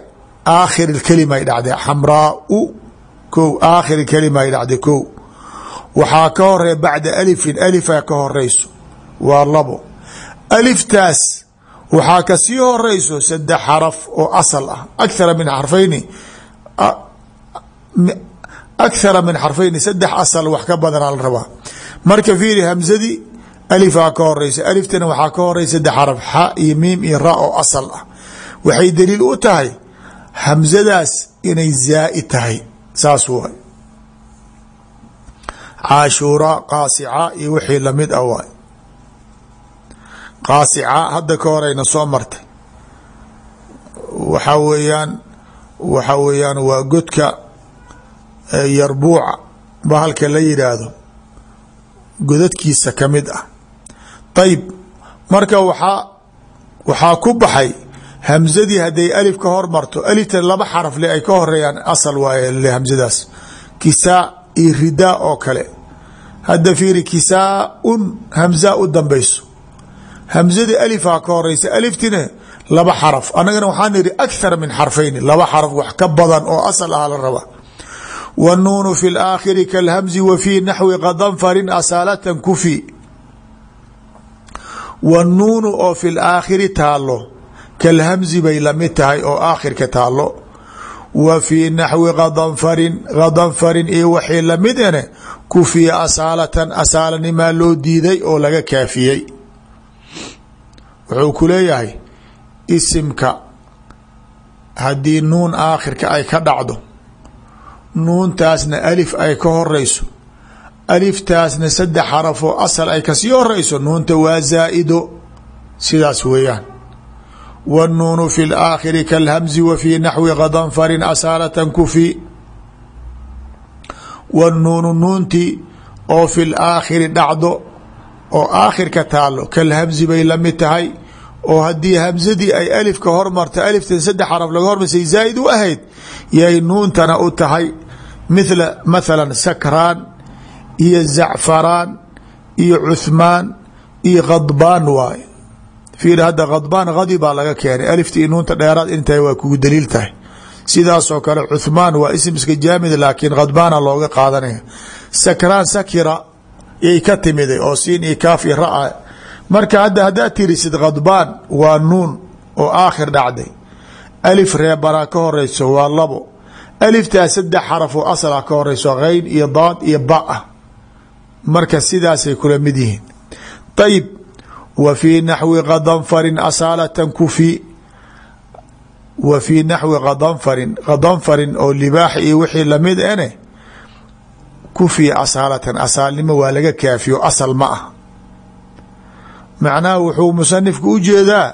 Aakhir kelima ay dhacday. Xamraau ko aakhir kelima ay dhacday ko waxaa ka horeya bacda alifin alifaa ka horeyso waa labo. Aliftaas waxaa ka sii horeyso saddex xaraf oo asal ah. Akhara min xarfayni akhara min xarfayni saddex asal wax ka badanaa la rabaa marka fiiri hamsadii alifaa ka horeysa aliftana waxaa ka horeysa saddex xaraf xa iyo miim iyo ra oo asal ah waxay daliil u tahay hamsadaas inay zaa'id tahay saas waay caashuura qaasica iyo wixii la mid ah waay hadda ka horeyna soo martay waxaa weeyaan waxaa weeyaan waa godka yarbuuca bahalka la yidhaahdo godadkiisa ka mid ah. Ayib marka waxaa waxaa ku baxay hamsadii hadday alif ka hormarto alifta laba xaraf le ay ka horeeyaan asal waaye le hamsadaas kisaa iyo ridaa oo kale. Hadda fiiri kisaa-un hamsaa u dambayso. Hamsadii alifaa ka horeysa aliftina laba xaraf. Annagana waxaan idhi akhar min xarfayni laba xaraf wax ka badan oo asal ah la raba wnuunu fi laakhiri kalhamzi wa fii naxwi qadanfarin asaalatan kufi wanuunu oo fi laakhiri taallo kalhamzi bay la mid tahay oo aakhirka taallo wa fii naxwi qadanfarin qadanfarin iyo waxay la mid ene kufiya asaalatan asaalanimaa loo diiday oo laga kaafiyey wuxuu ku leeyahay isimka haddii nuun aakhirka ay ka dhacdo nuuntaasna alif ay ka horeyso aliftaasna saddex xarafoo asal ay kasii horeyso nuunta waa zaa'ido sidaas weeyaan wاnuunu fi اlaakhiri kalhamzi wa fii naxwi qadanfarin asaalatan kufi wاnuunu nuuntii oo fi laakhiri dhacdo oo aakhirka taalo kalhamzi bay lamid tahay oo haddii hamsadii ay alif ka hormarto aliftan saddex xaraf laga hormarsay zaa'id u ahayd yay nuuntana u tahay mithla mathala sakraan iyo zacfaraan iyo cuthmaan iyo khadbaan waaye fiir hadda khadbaan hadi baa laga keenay. Alifta iyo nuunta dheeraad intahay waa kugu daliil tahay. Sidaasoo kale cuthmaan waa isim iska jaamid laakiin khadbaana looga qaadanaya sakraan sakira yay ka timiday oo siin iyo kaaf iyo ra marka hadda haddaad tirisid khadbaan waa nuun oo aakhir dhacday. Alif reebanaa ka horeyso waa labo aliftaa saddex xaraf oo asala ka horeyso hayn iyo daad iyo ba ah. Marka sidaasay kula mid yihiin. Ayib wa fii naxwi kadanfarin asaalatan kufi. Wa fii naxwi kadanfarin kadanfarin oo libaax iyo wixii la mid ene kufiya asaalatan asaalnimo waa laga kaafiyo asal ma ah macnaha wuxuu musanifku u jeedaa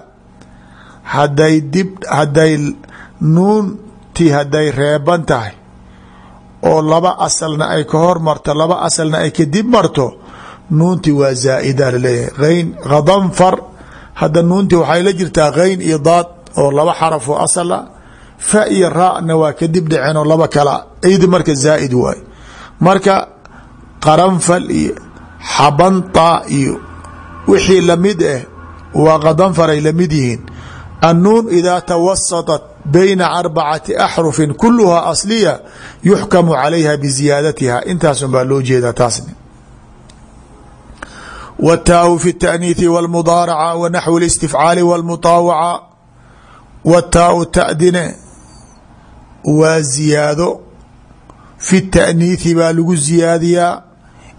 haday dib haday nuunti hadday reeban tahay oo laba asalna ay ka hor marto laba asalna ay kadib marto nuunti waa zaa'ida la leeyahay hayn hadanfar hadda nuunti waxay la jirtaa hayn iyo daad oo laba xaraf oo asala fa iyo raana waa kadib dhaceen oo laba kala. Iydi marka zaa'id waay. Marka qaranfal iyo xabanta iyo wixii la mid ah waa qadanfar ay la mid yihiin. Annuun idaa tawasaطat bayna arbacati axrufin kuluhaa asliya yuxkamu calayha biziyaadatiha intaasun baa loo jeedaa taasni wtaau fi اtaأniiثi wاlmudaaraca wa naxwi اlistifcaali wاlmutaawaca wataau tadine waa ziyaado fi taأniiثi baa lagu ziyaadiyaa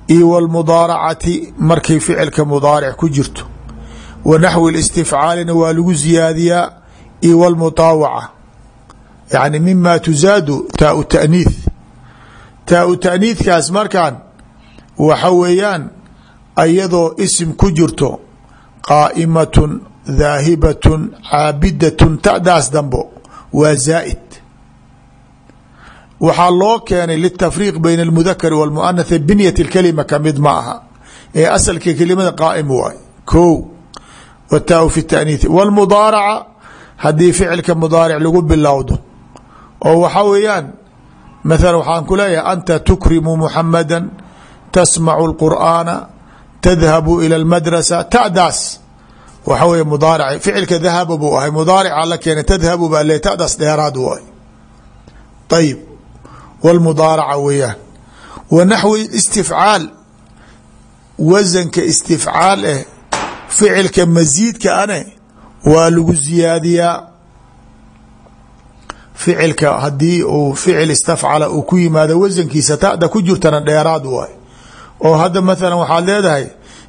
io wاlmudaaracati markay ficilka mudaaric ku jirto wa naxwi اlistifcaalina waa lagu ziyaadiyaa io wاlmutaawaca yani mima tuzaadu taau taaniih taau taaniihkaas markaan waxa weeyaan ayadoo isim ku jirto qaa'imatun daahibatun caabidatun ta'daas dambo waa zaa'id. Waxaa loo keenay litafriiq bayna almudakari walmuanathi binyat lkalima ka mid ma aha ee asalka kelimada qaa'im waay ko wataau fi taaniih walmudaaraca haddii ficilka mudaaric lagu bilowdo oo waxa weeyaan maala waxaan ku leeyahay anta tukrimu muxamada tasmacu اlqur'aana tadhabu ilى اlmadrasa ta'daas waxa wey mudaaric ficilka dahaba buu ahay mudaarica la keenay tadhabu baa le ta'daas dheeraad waay ayib wاlmudaaraca weeyaan wa naxwi istifcaal wasanka istifcaal eh ficilka masiidka ane waa lagu ziyaadiyaa ficilka haddii uu ficil istafcala uu ku yimaado wasankiisa ta'da ku jirtana dheeraad waay. Oo hadda maala waxaad leedahay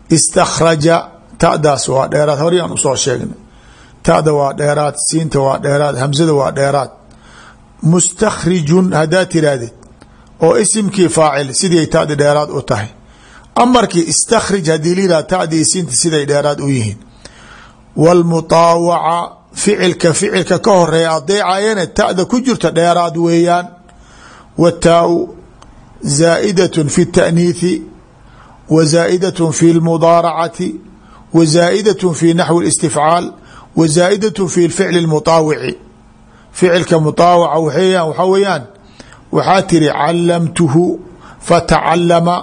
istakhraja ta'daas waa dheeraad. Horyaan u soo sheegnay. Ta'da waa dheeraad siinta waa dheeraad hamsada waa dheeraad. Mustakhrijun haddaad tirahdid oo isimkii faacil siday ta'di dheeraad u tahay. Amarkii istakhrij haddii la siinta siday dheeraad u yihiin. Wاlmutaawaca ficilka ficilka ka horeeya adeecayane ta'da ku jirta dheeraad weeyaan wataau zaa'idaة fi الtaأniiثi wa zaa'idaة fi اlmudaaracati wa zaa'idaة fi naxwi اlistifcaal wa zaa'idaة fi ficli اlmutaawici ficilka mutaawaca waxaa weeyaan waxaa tiri calamtuhu fatacalama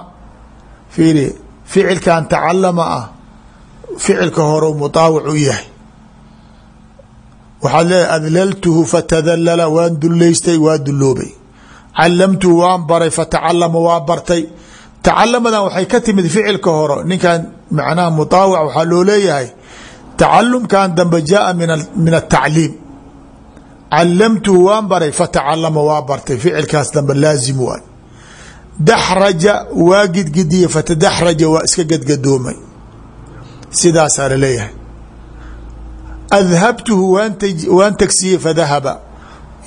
fiiri ficilkan tacalama ah ficilka hore mutaawic u yahay waxaad leedahay adlaltuhu fatadalala waan dullaystay waa dulloobay. Calamtuhu waan baray fatacalama waa bartay. Tacalamadan waxay ka timid ficilka hore. Ninkan macnaha mutaawac waxaa loo leeyahay tacalumkan dambe jaaa min atacliim calamtuhu waan baray fatacalama waa bartay. Ficilkaas dambe laazim waay daxraja waa gidgidiye fatadaxraja waa iska gadgadoomay. Sidaasaa la leeyahay adhabtuhu waan tagsiyey fadahaba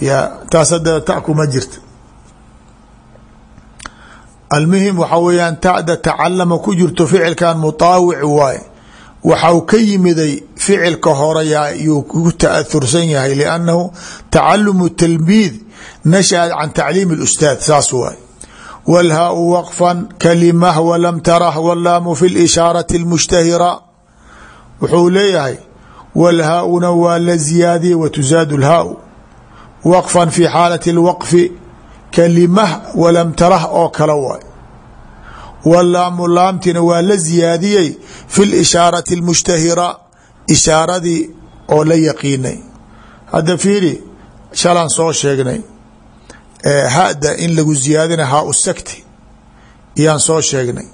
ya taas hadda ta kuma jirta almuhim waxaa weeyaan ta'da tacalama ku jirto ficilkan mutaawic waaye waxau ka yimiday ficilka horeya yuu ku ta'athursan yahay liannahu tacalumu talmiid nashaأat can tacliimi اlustaad saas waay wاlhaau waqfan kalimah walam tarah wallaamu fi اlishaarati اlmushtahira wuxuu leeyahay wاlhaauna waa la ziyaadiye watuzaad اlhaau waqfan fi xaalati اlwaqfi kalimah walam tarah oo kale waay walaamu laamtina waa la ziyaadiyey fi lishaarati اlmushtahira ishaaradii oo la yaqiinay hadda fiiri shalaan soo sheegnay hada in lagu ziyaadina haa sakti iyaan soo sheegnay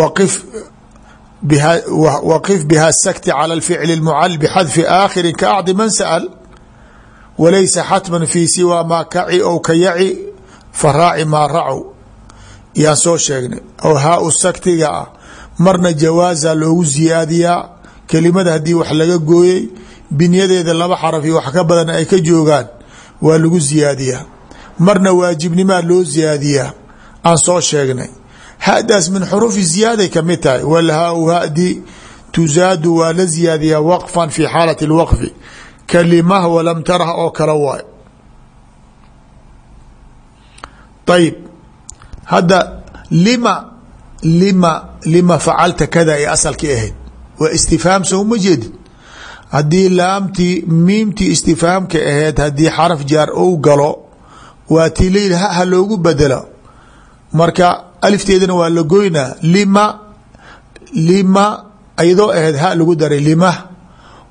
waqif biha sakti calى اficl اmucal bxadfi aakhiri kaacdi man sأl walaysa xatma fi siwa maa kaci ou ka yaci faraaci maa racow yaan soo sheegnay oo haau saktiga ah marna jawaaza loogu ziyaadiyaa kelimada haddii wax laga gooyey binyadeeda laba xaraf iyo wax ka badan ay ka joogaan waa lagu ziyaadiyaa marna waajibnimaa loo ziyaadiyaa aan soo sheegnay hadaas min xuruufi ziyaaday ka mid tahay. Walhaau hadi tuzaadu waa la ziyaadiyaa waqfan fi xaalati اlwaqfi kalimah walam tarah oo kale waayo ayib hadda lima lima lima facalta kada ay asalkii ahayd. Waa istifhaam soo ma jeedid haddii laamtii miimtii istifhaamka ahayd haddii xaraf jaar ou galo waa tii layidhi ha ha loogu bedelo. Marka alifteedana waa la goynaa lima lima ayadoo ahayd ha lagu daray. Lima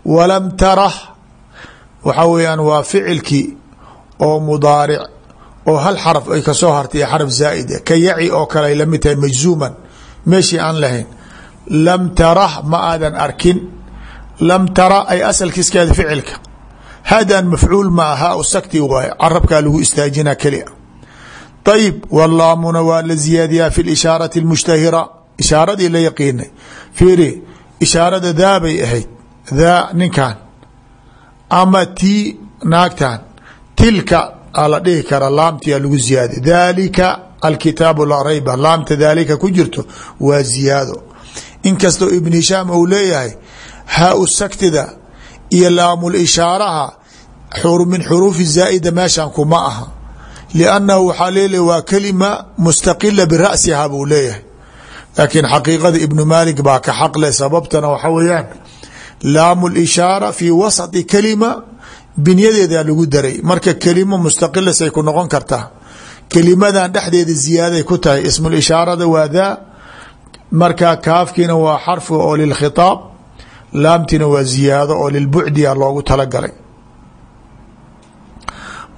walam tarah. Waxaa weeyaan waa ficilkii oo mudaaric oo hal xaraf ay ka soo hartay xaraf zaa'id ka yaci oo kale ay la mid tahay majzuuman. Meeshii aan lahayn. Lam tarah ma aadan arkin. Lam tara ay asalkiiskeeda ficilka. Hadan mafcuul ma aha o sakti waaye carabkaa lagu istaajinaa keli a ayib walaamuna waa la ziyaadiyaa fi lishaarati اlmushtahira ishaaradii la yaqiinay. Fiiri ishaarada daa bay ahayd. Daa ninkan ama tii naagtan tilka la dhihi kara laamtia lagu ziyaadiy dalika alkitaabu laa rayba. Laamta daalika ku jirto waa ziyaado. Inkastoo ibn hishaam uu leeyahay haa-u saktida iyo laamul ishaaraha liannahu waxaa leeyahy waa kelima mustaqila bira'siha buu leeyahay laakiin xaqiiqada ibnu maalik baa ka xaqle sababtana waxa weeyaan laamu lishaara fii wasati kelima binyadeeda lagu daray marka kelimo mustaqilasay ku noqon kartaa kelimadan dhexdeeda ziyaaday ku tahay ismul ishaarada waa daa marka kaafkiina waa xarfiga oo lilkhitaab laamtina waa ziyaado oo lilbucdiya loogu talagalay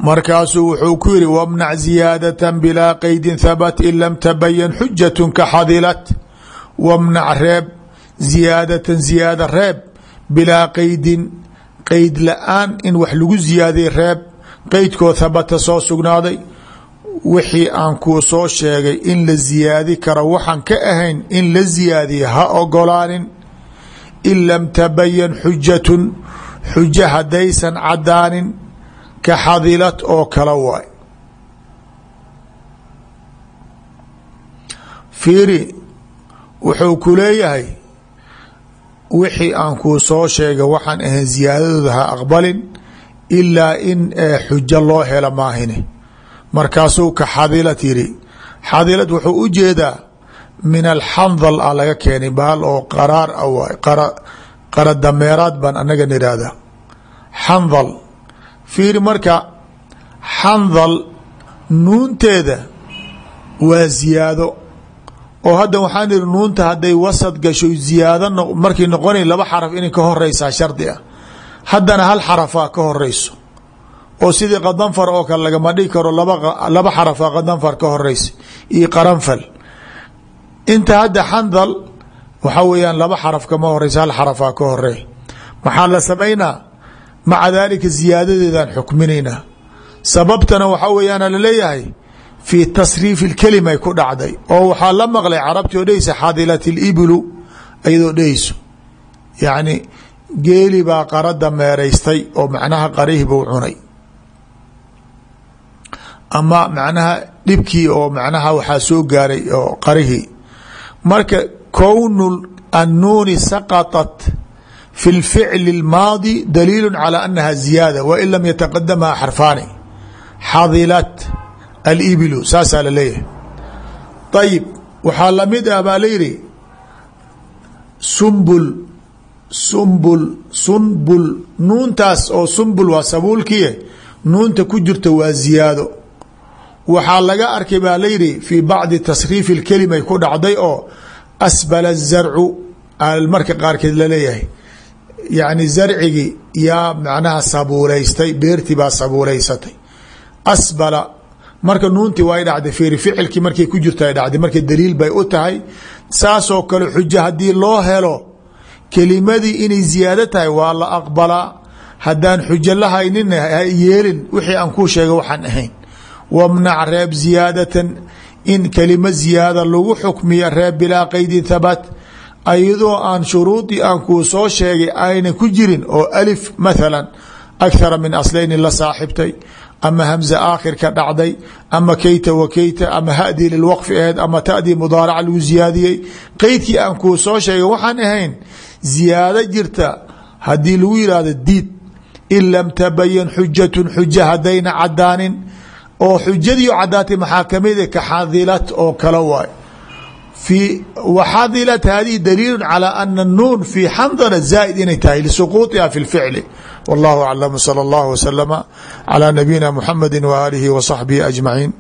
markaasuu wuxuu ku yiri wamnac ziyaadata bilaa qeydin habat in lam tabayan xujatu ka xadilat. Wamnac reeb ziyaadatan ziyaada reeb bilaa qeydin qeyd la'aan in wax lagu ziyaaday reeb qeydkoo habata soo sugnaaday. Wixii aan kuu soo sheegay in la ziyaadi karo waxaan ka ahayn in la ziyaadiya ha ogolaanin. In lam tabayan xujatun xujo haddaysan caddaanin ka xadilad oo kala waay. Fiiri wuxuu ku leeyahay wixii aan kuu soo sheegay waxaan ahayn ziyaadadooda ha aqbalin ilaa in xujo loo helo maahine. Markaasuu ka xadilad yidhi xadilad wuxuu u jeedaa min alxandal a laga keenay baal oo qaraar a waay qara baan anaga nidhaahda xandal fiiri marka xandal nuunteeda waa ziyaado. Oo hadda waxaan ihi nuunta hadday wasad gasho ziyaado markay noqonay laba xaraf inay ka horeysaa shardi ah. Haddana hal xarafaa ka horeyso oo sidii qadanfar oo kale lagama dhigi karo laba xarafaa qadanfar ka horeysa iyo qaranfal. Inta hadda xandal waxaa weeyaan laba xaraf kama horeysa hal xarafaa ka horeey maxaa la samaynaa maca dalika ziyaadadeedaan xukminaynaa sababtana waxaa weeyaana la leeyahay fii tasriifi lkelimay ku dhacday oo waxaa la maqlay carabti oo dhehaysa xadilat ilibilu iyadoo dhehayso yacni geeli baa qarada meeraystay oo macnaha qarihii buu cunay. Ama macnaha dhibkii oo macnaha waxaa soo gaaray oo qarihii marka kown annuuni saqaطat fi اlficli اlmaadi daliilu calى anaha ziyaada wain lam yataqadamaha xarfaani xadilat alibilu saasaa la leeyahay ayib waxaa lamid ah baa layidhi sumbul sumbul sunbul nuuntaas oo sumbul waa sabuulkiie nuunta ku jirta waa ziyaado waxaa laga arkay baa layidhi fii bacdi tasriifi اlkelimay ku dhacday oo asbala الzarcu marka qaarkeed laleeyahay yacni zarcigii yaa macnaha sabuulaystay beertii baa sabuulaysatay. Asbala marka nuuntii way dhacday fiiri ficilkii markay ku jirto ay dhacday marka daliil bay u tahay. Saasoo kale xujo haddii loo helo kelimadii inay ziyaado tahay waa la aqbalaa haddaan xujo la haynin ha yeelin wixii aan kuu sheegay waxaan ahayn. Wamnac reeb ziyaadatan in kelimo ziyaada lagu xukmiya reeb bilaa qeydin thabat ayadoo aan shuruudii aan kuu soo sheegay ayna ku jirin oo alif mathalan akhara min aslayni la saaxibtay ama hamza aakhir ka dhacday ama keyta wa keyta ama haddii lilwaqfi aheyd ama tadii mudaaraca lagu ziyaadiyey. Qeydkii aan kuu soo sheegay waxaan ahayn ziyaado jirta haddii lagu yihahdo diid. In lam tabayan xujatun xuja haddayna cadaanin oo xujadiio cadaatay maxaa ka mid a kaxadilat oo kale waay في وxadilat hadihi daliil calى ana الnuun fi xandla zaaئid inay tahay lsquuطiha fi اlficli والlah aclam slى اllah وslma عlى nabiyina mxamedi w alihi و صaxbihi أجmaعين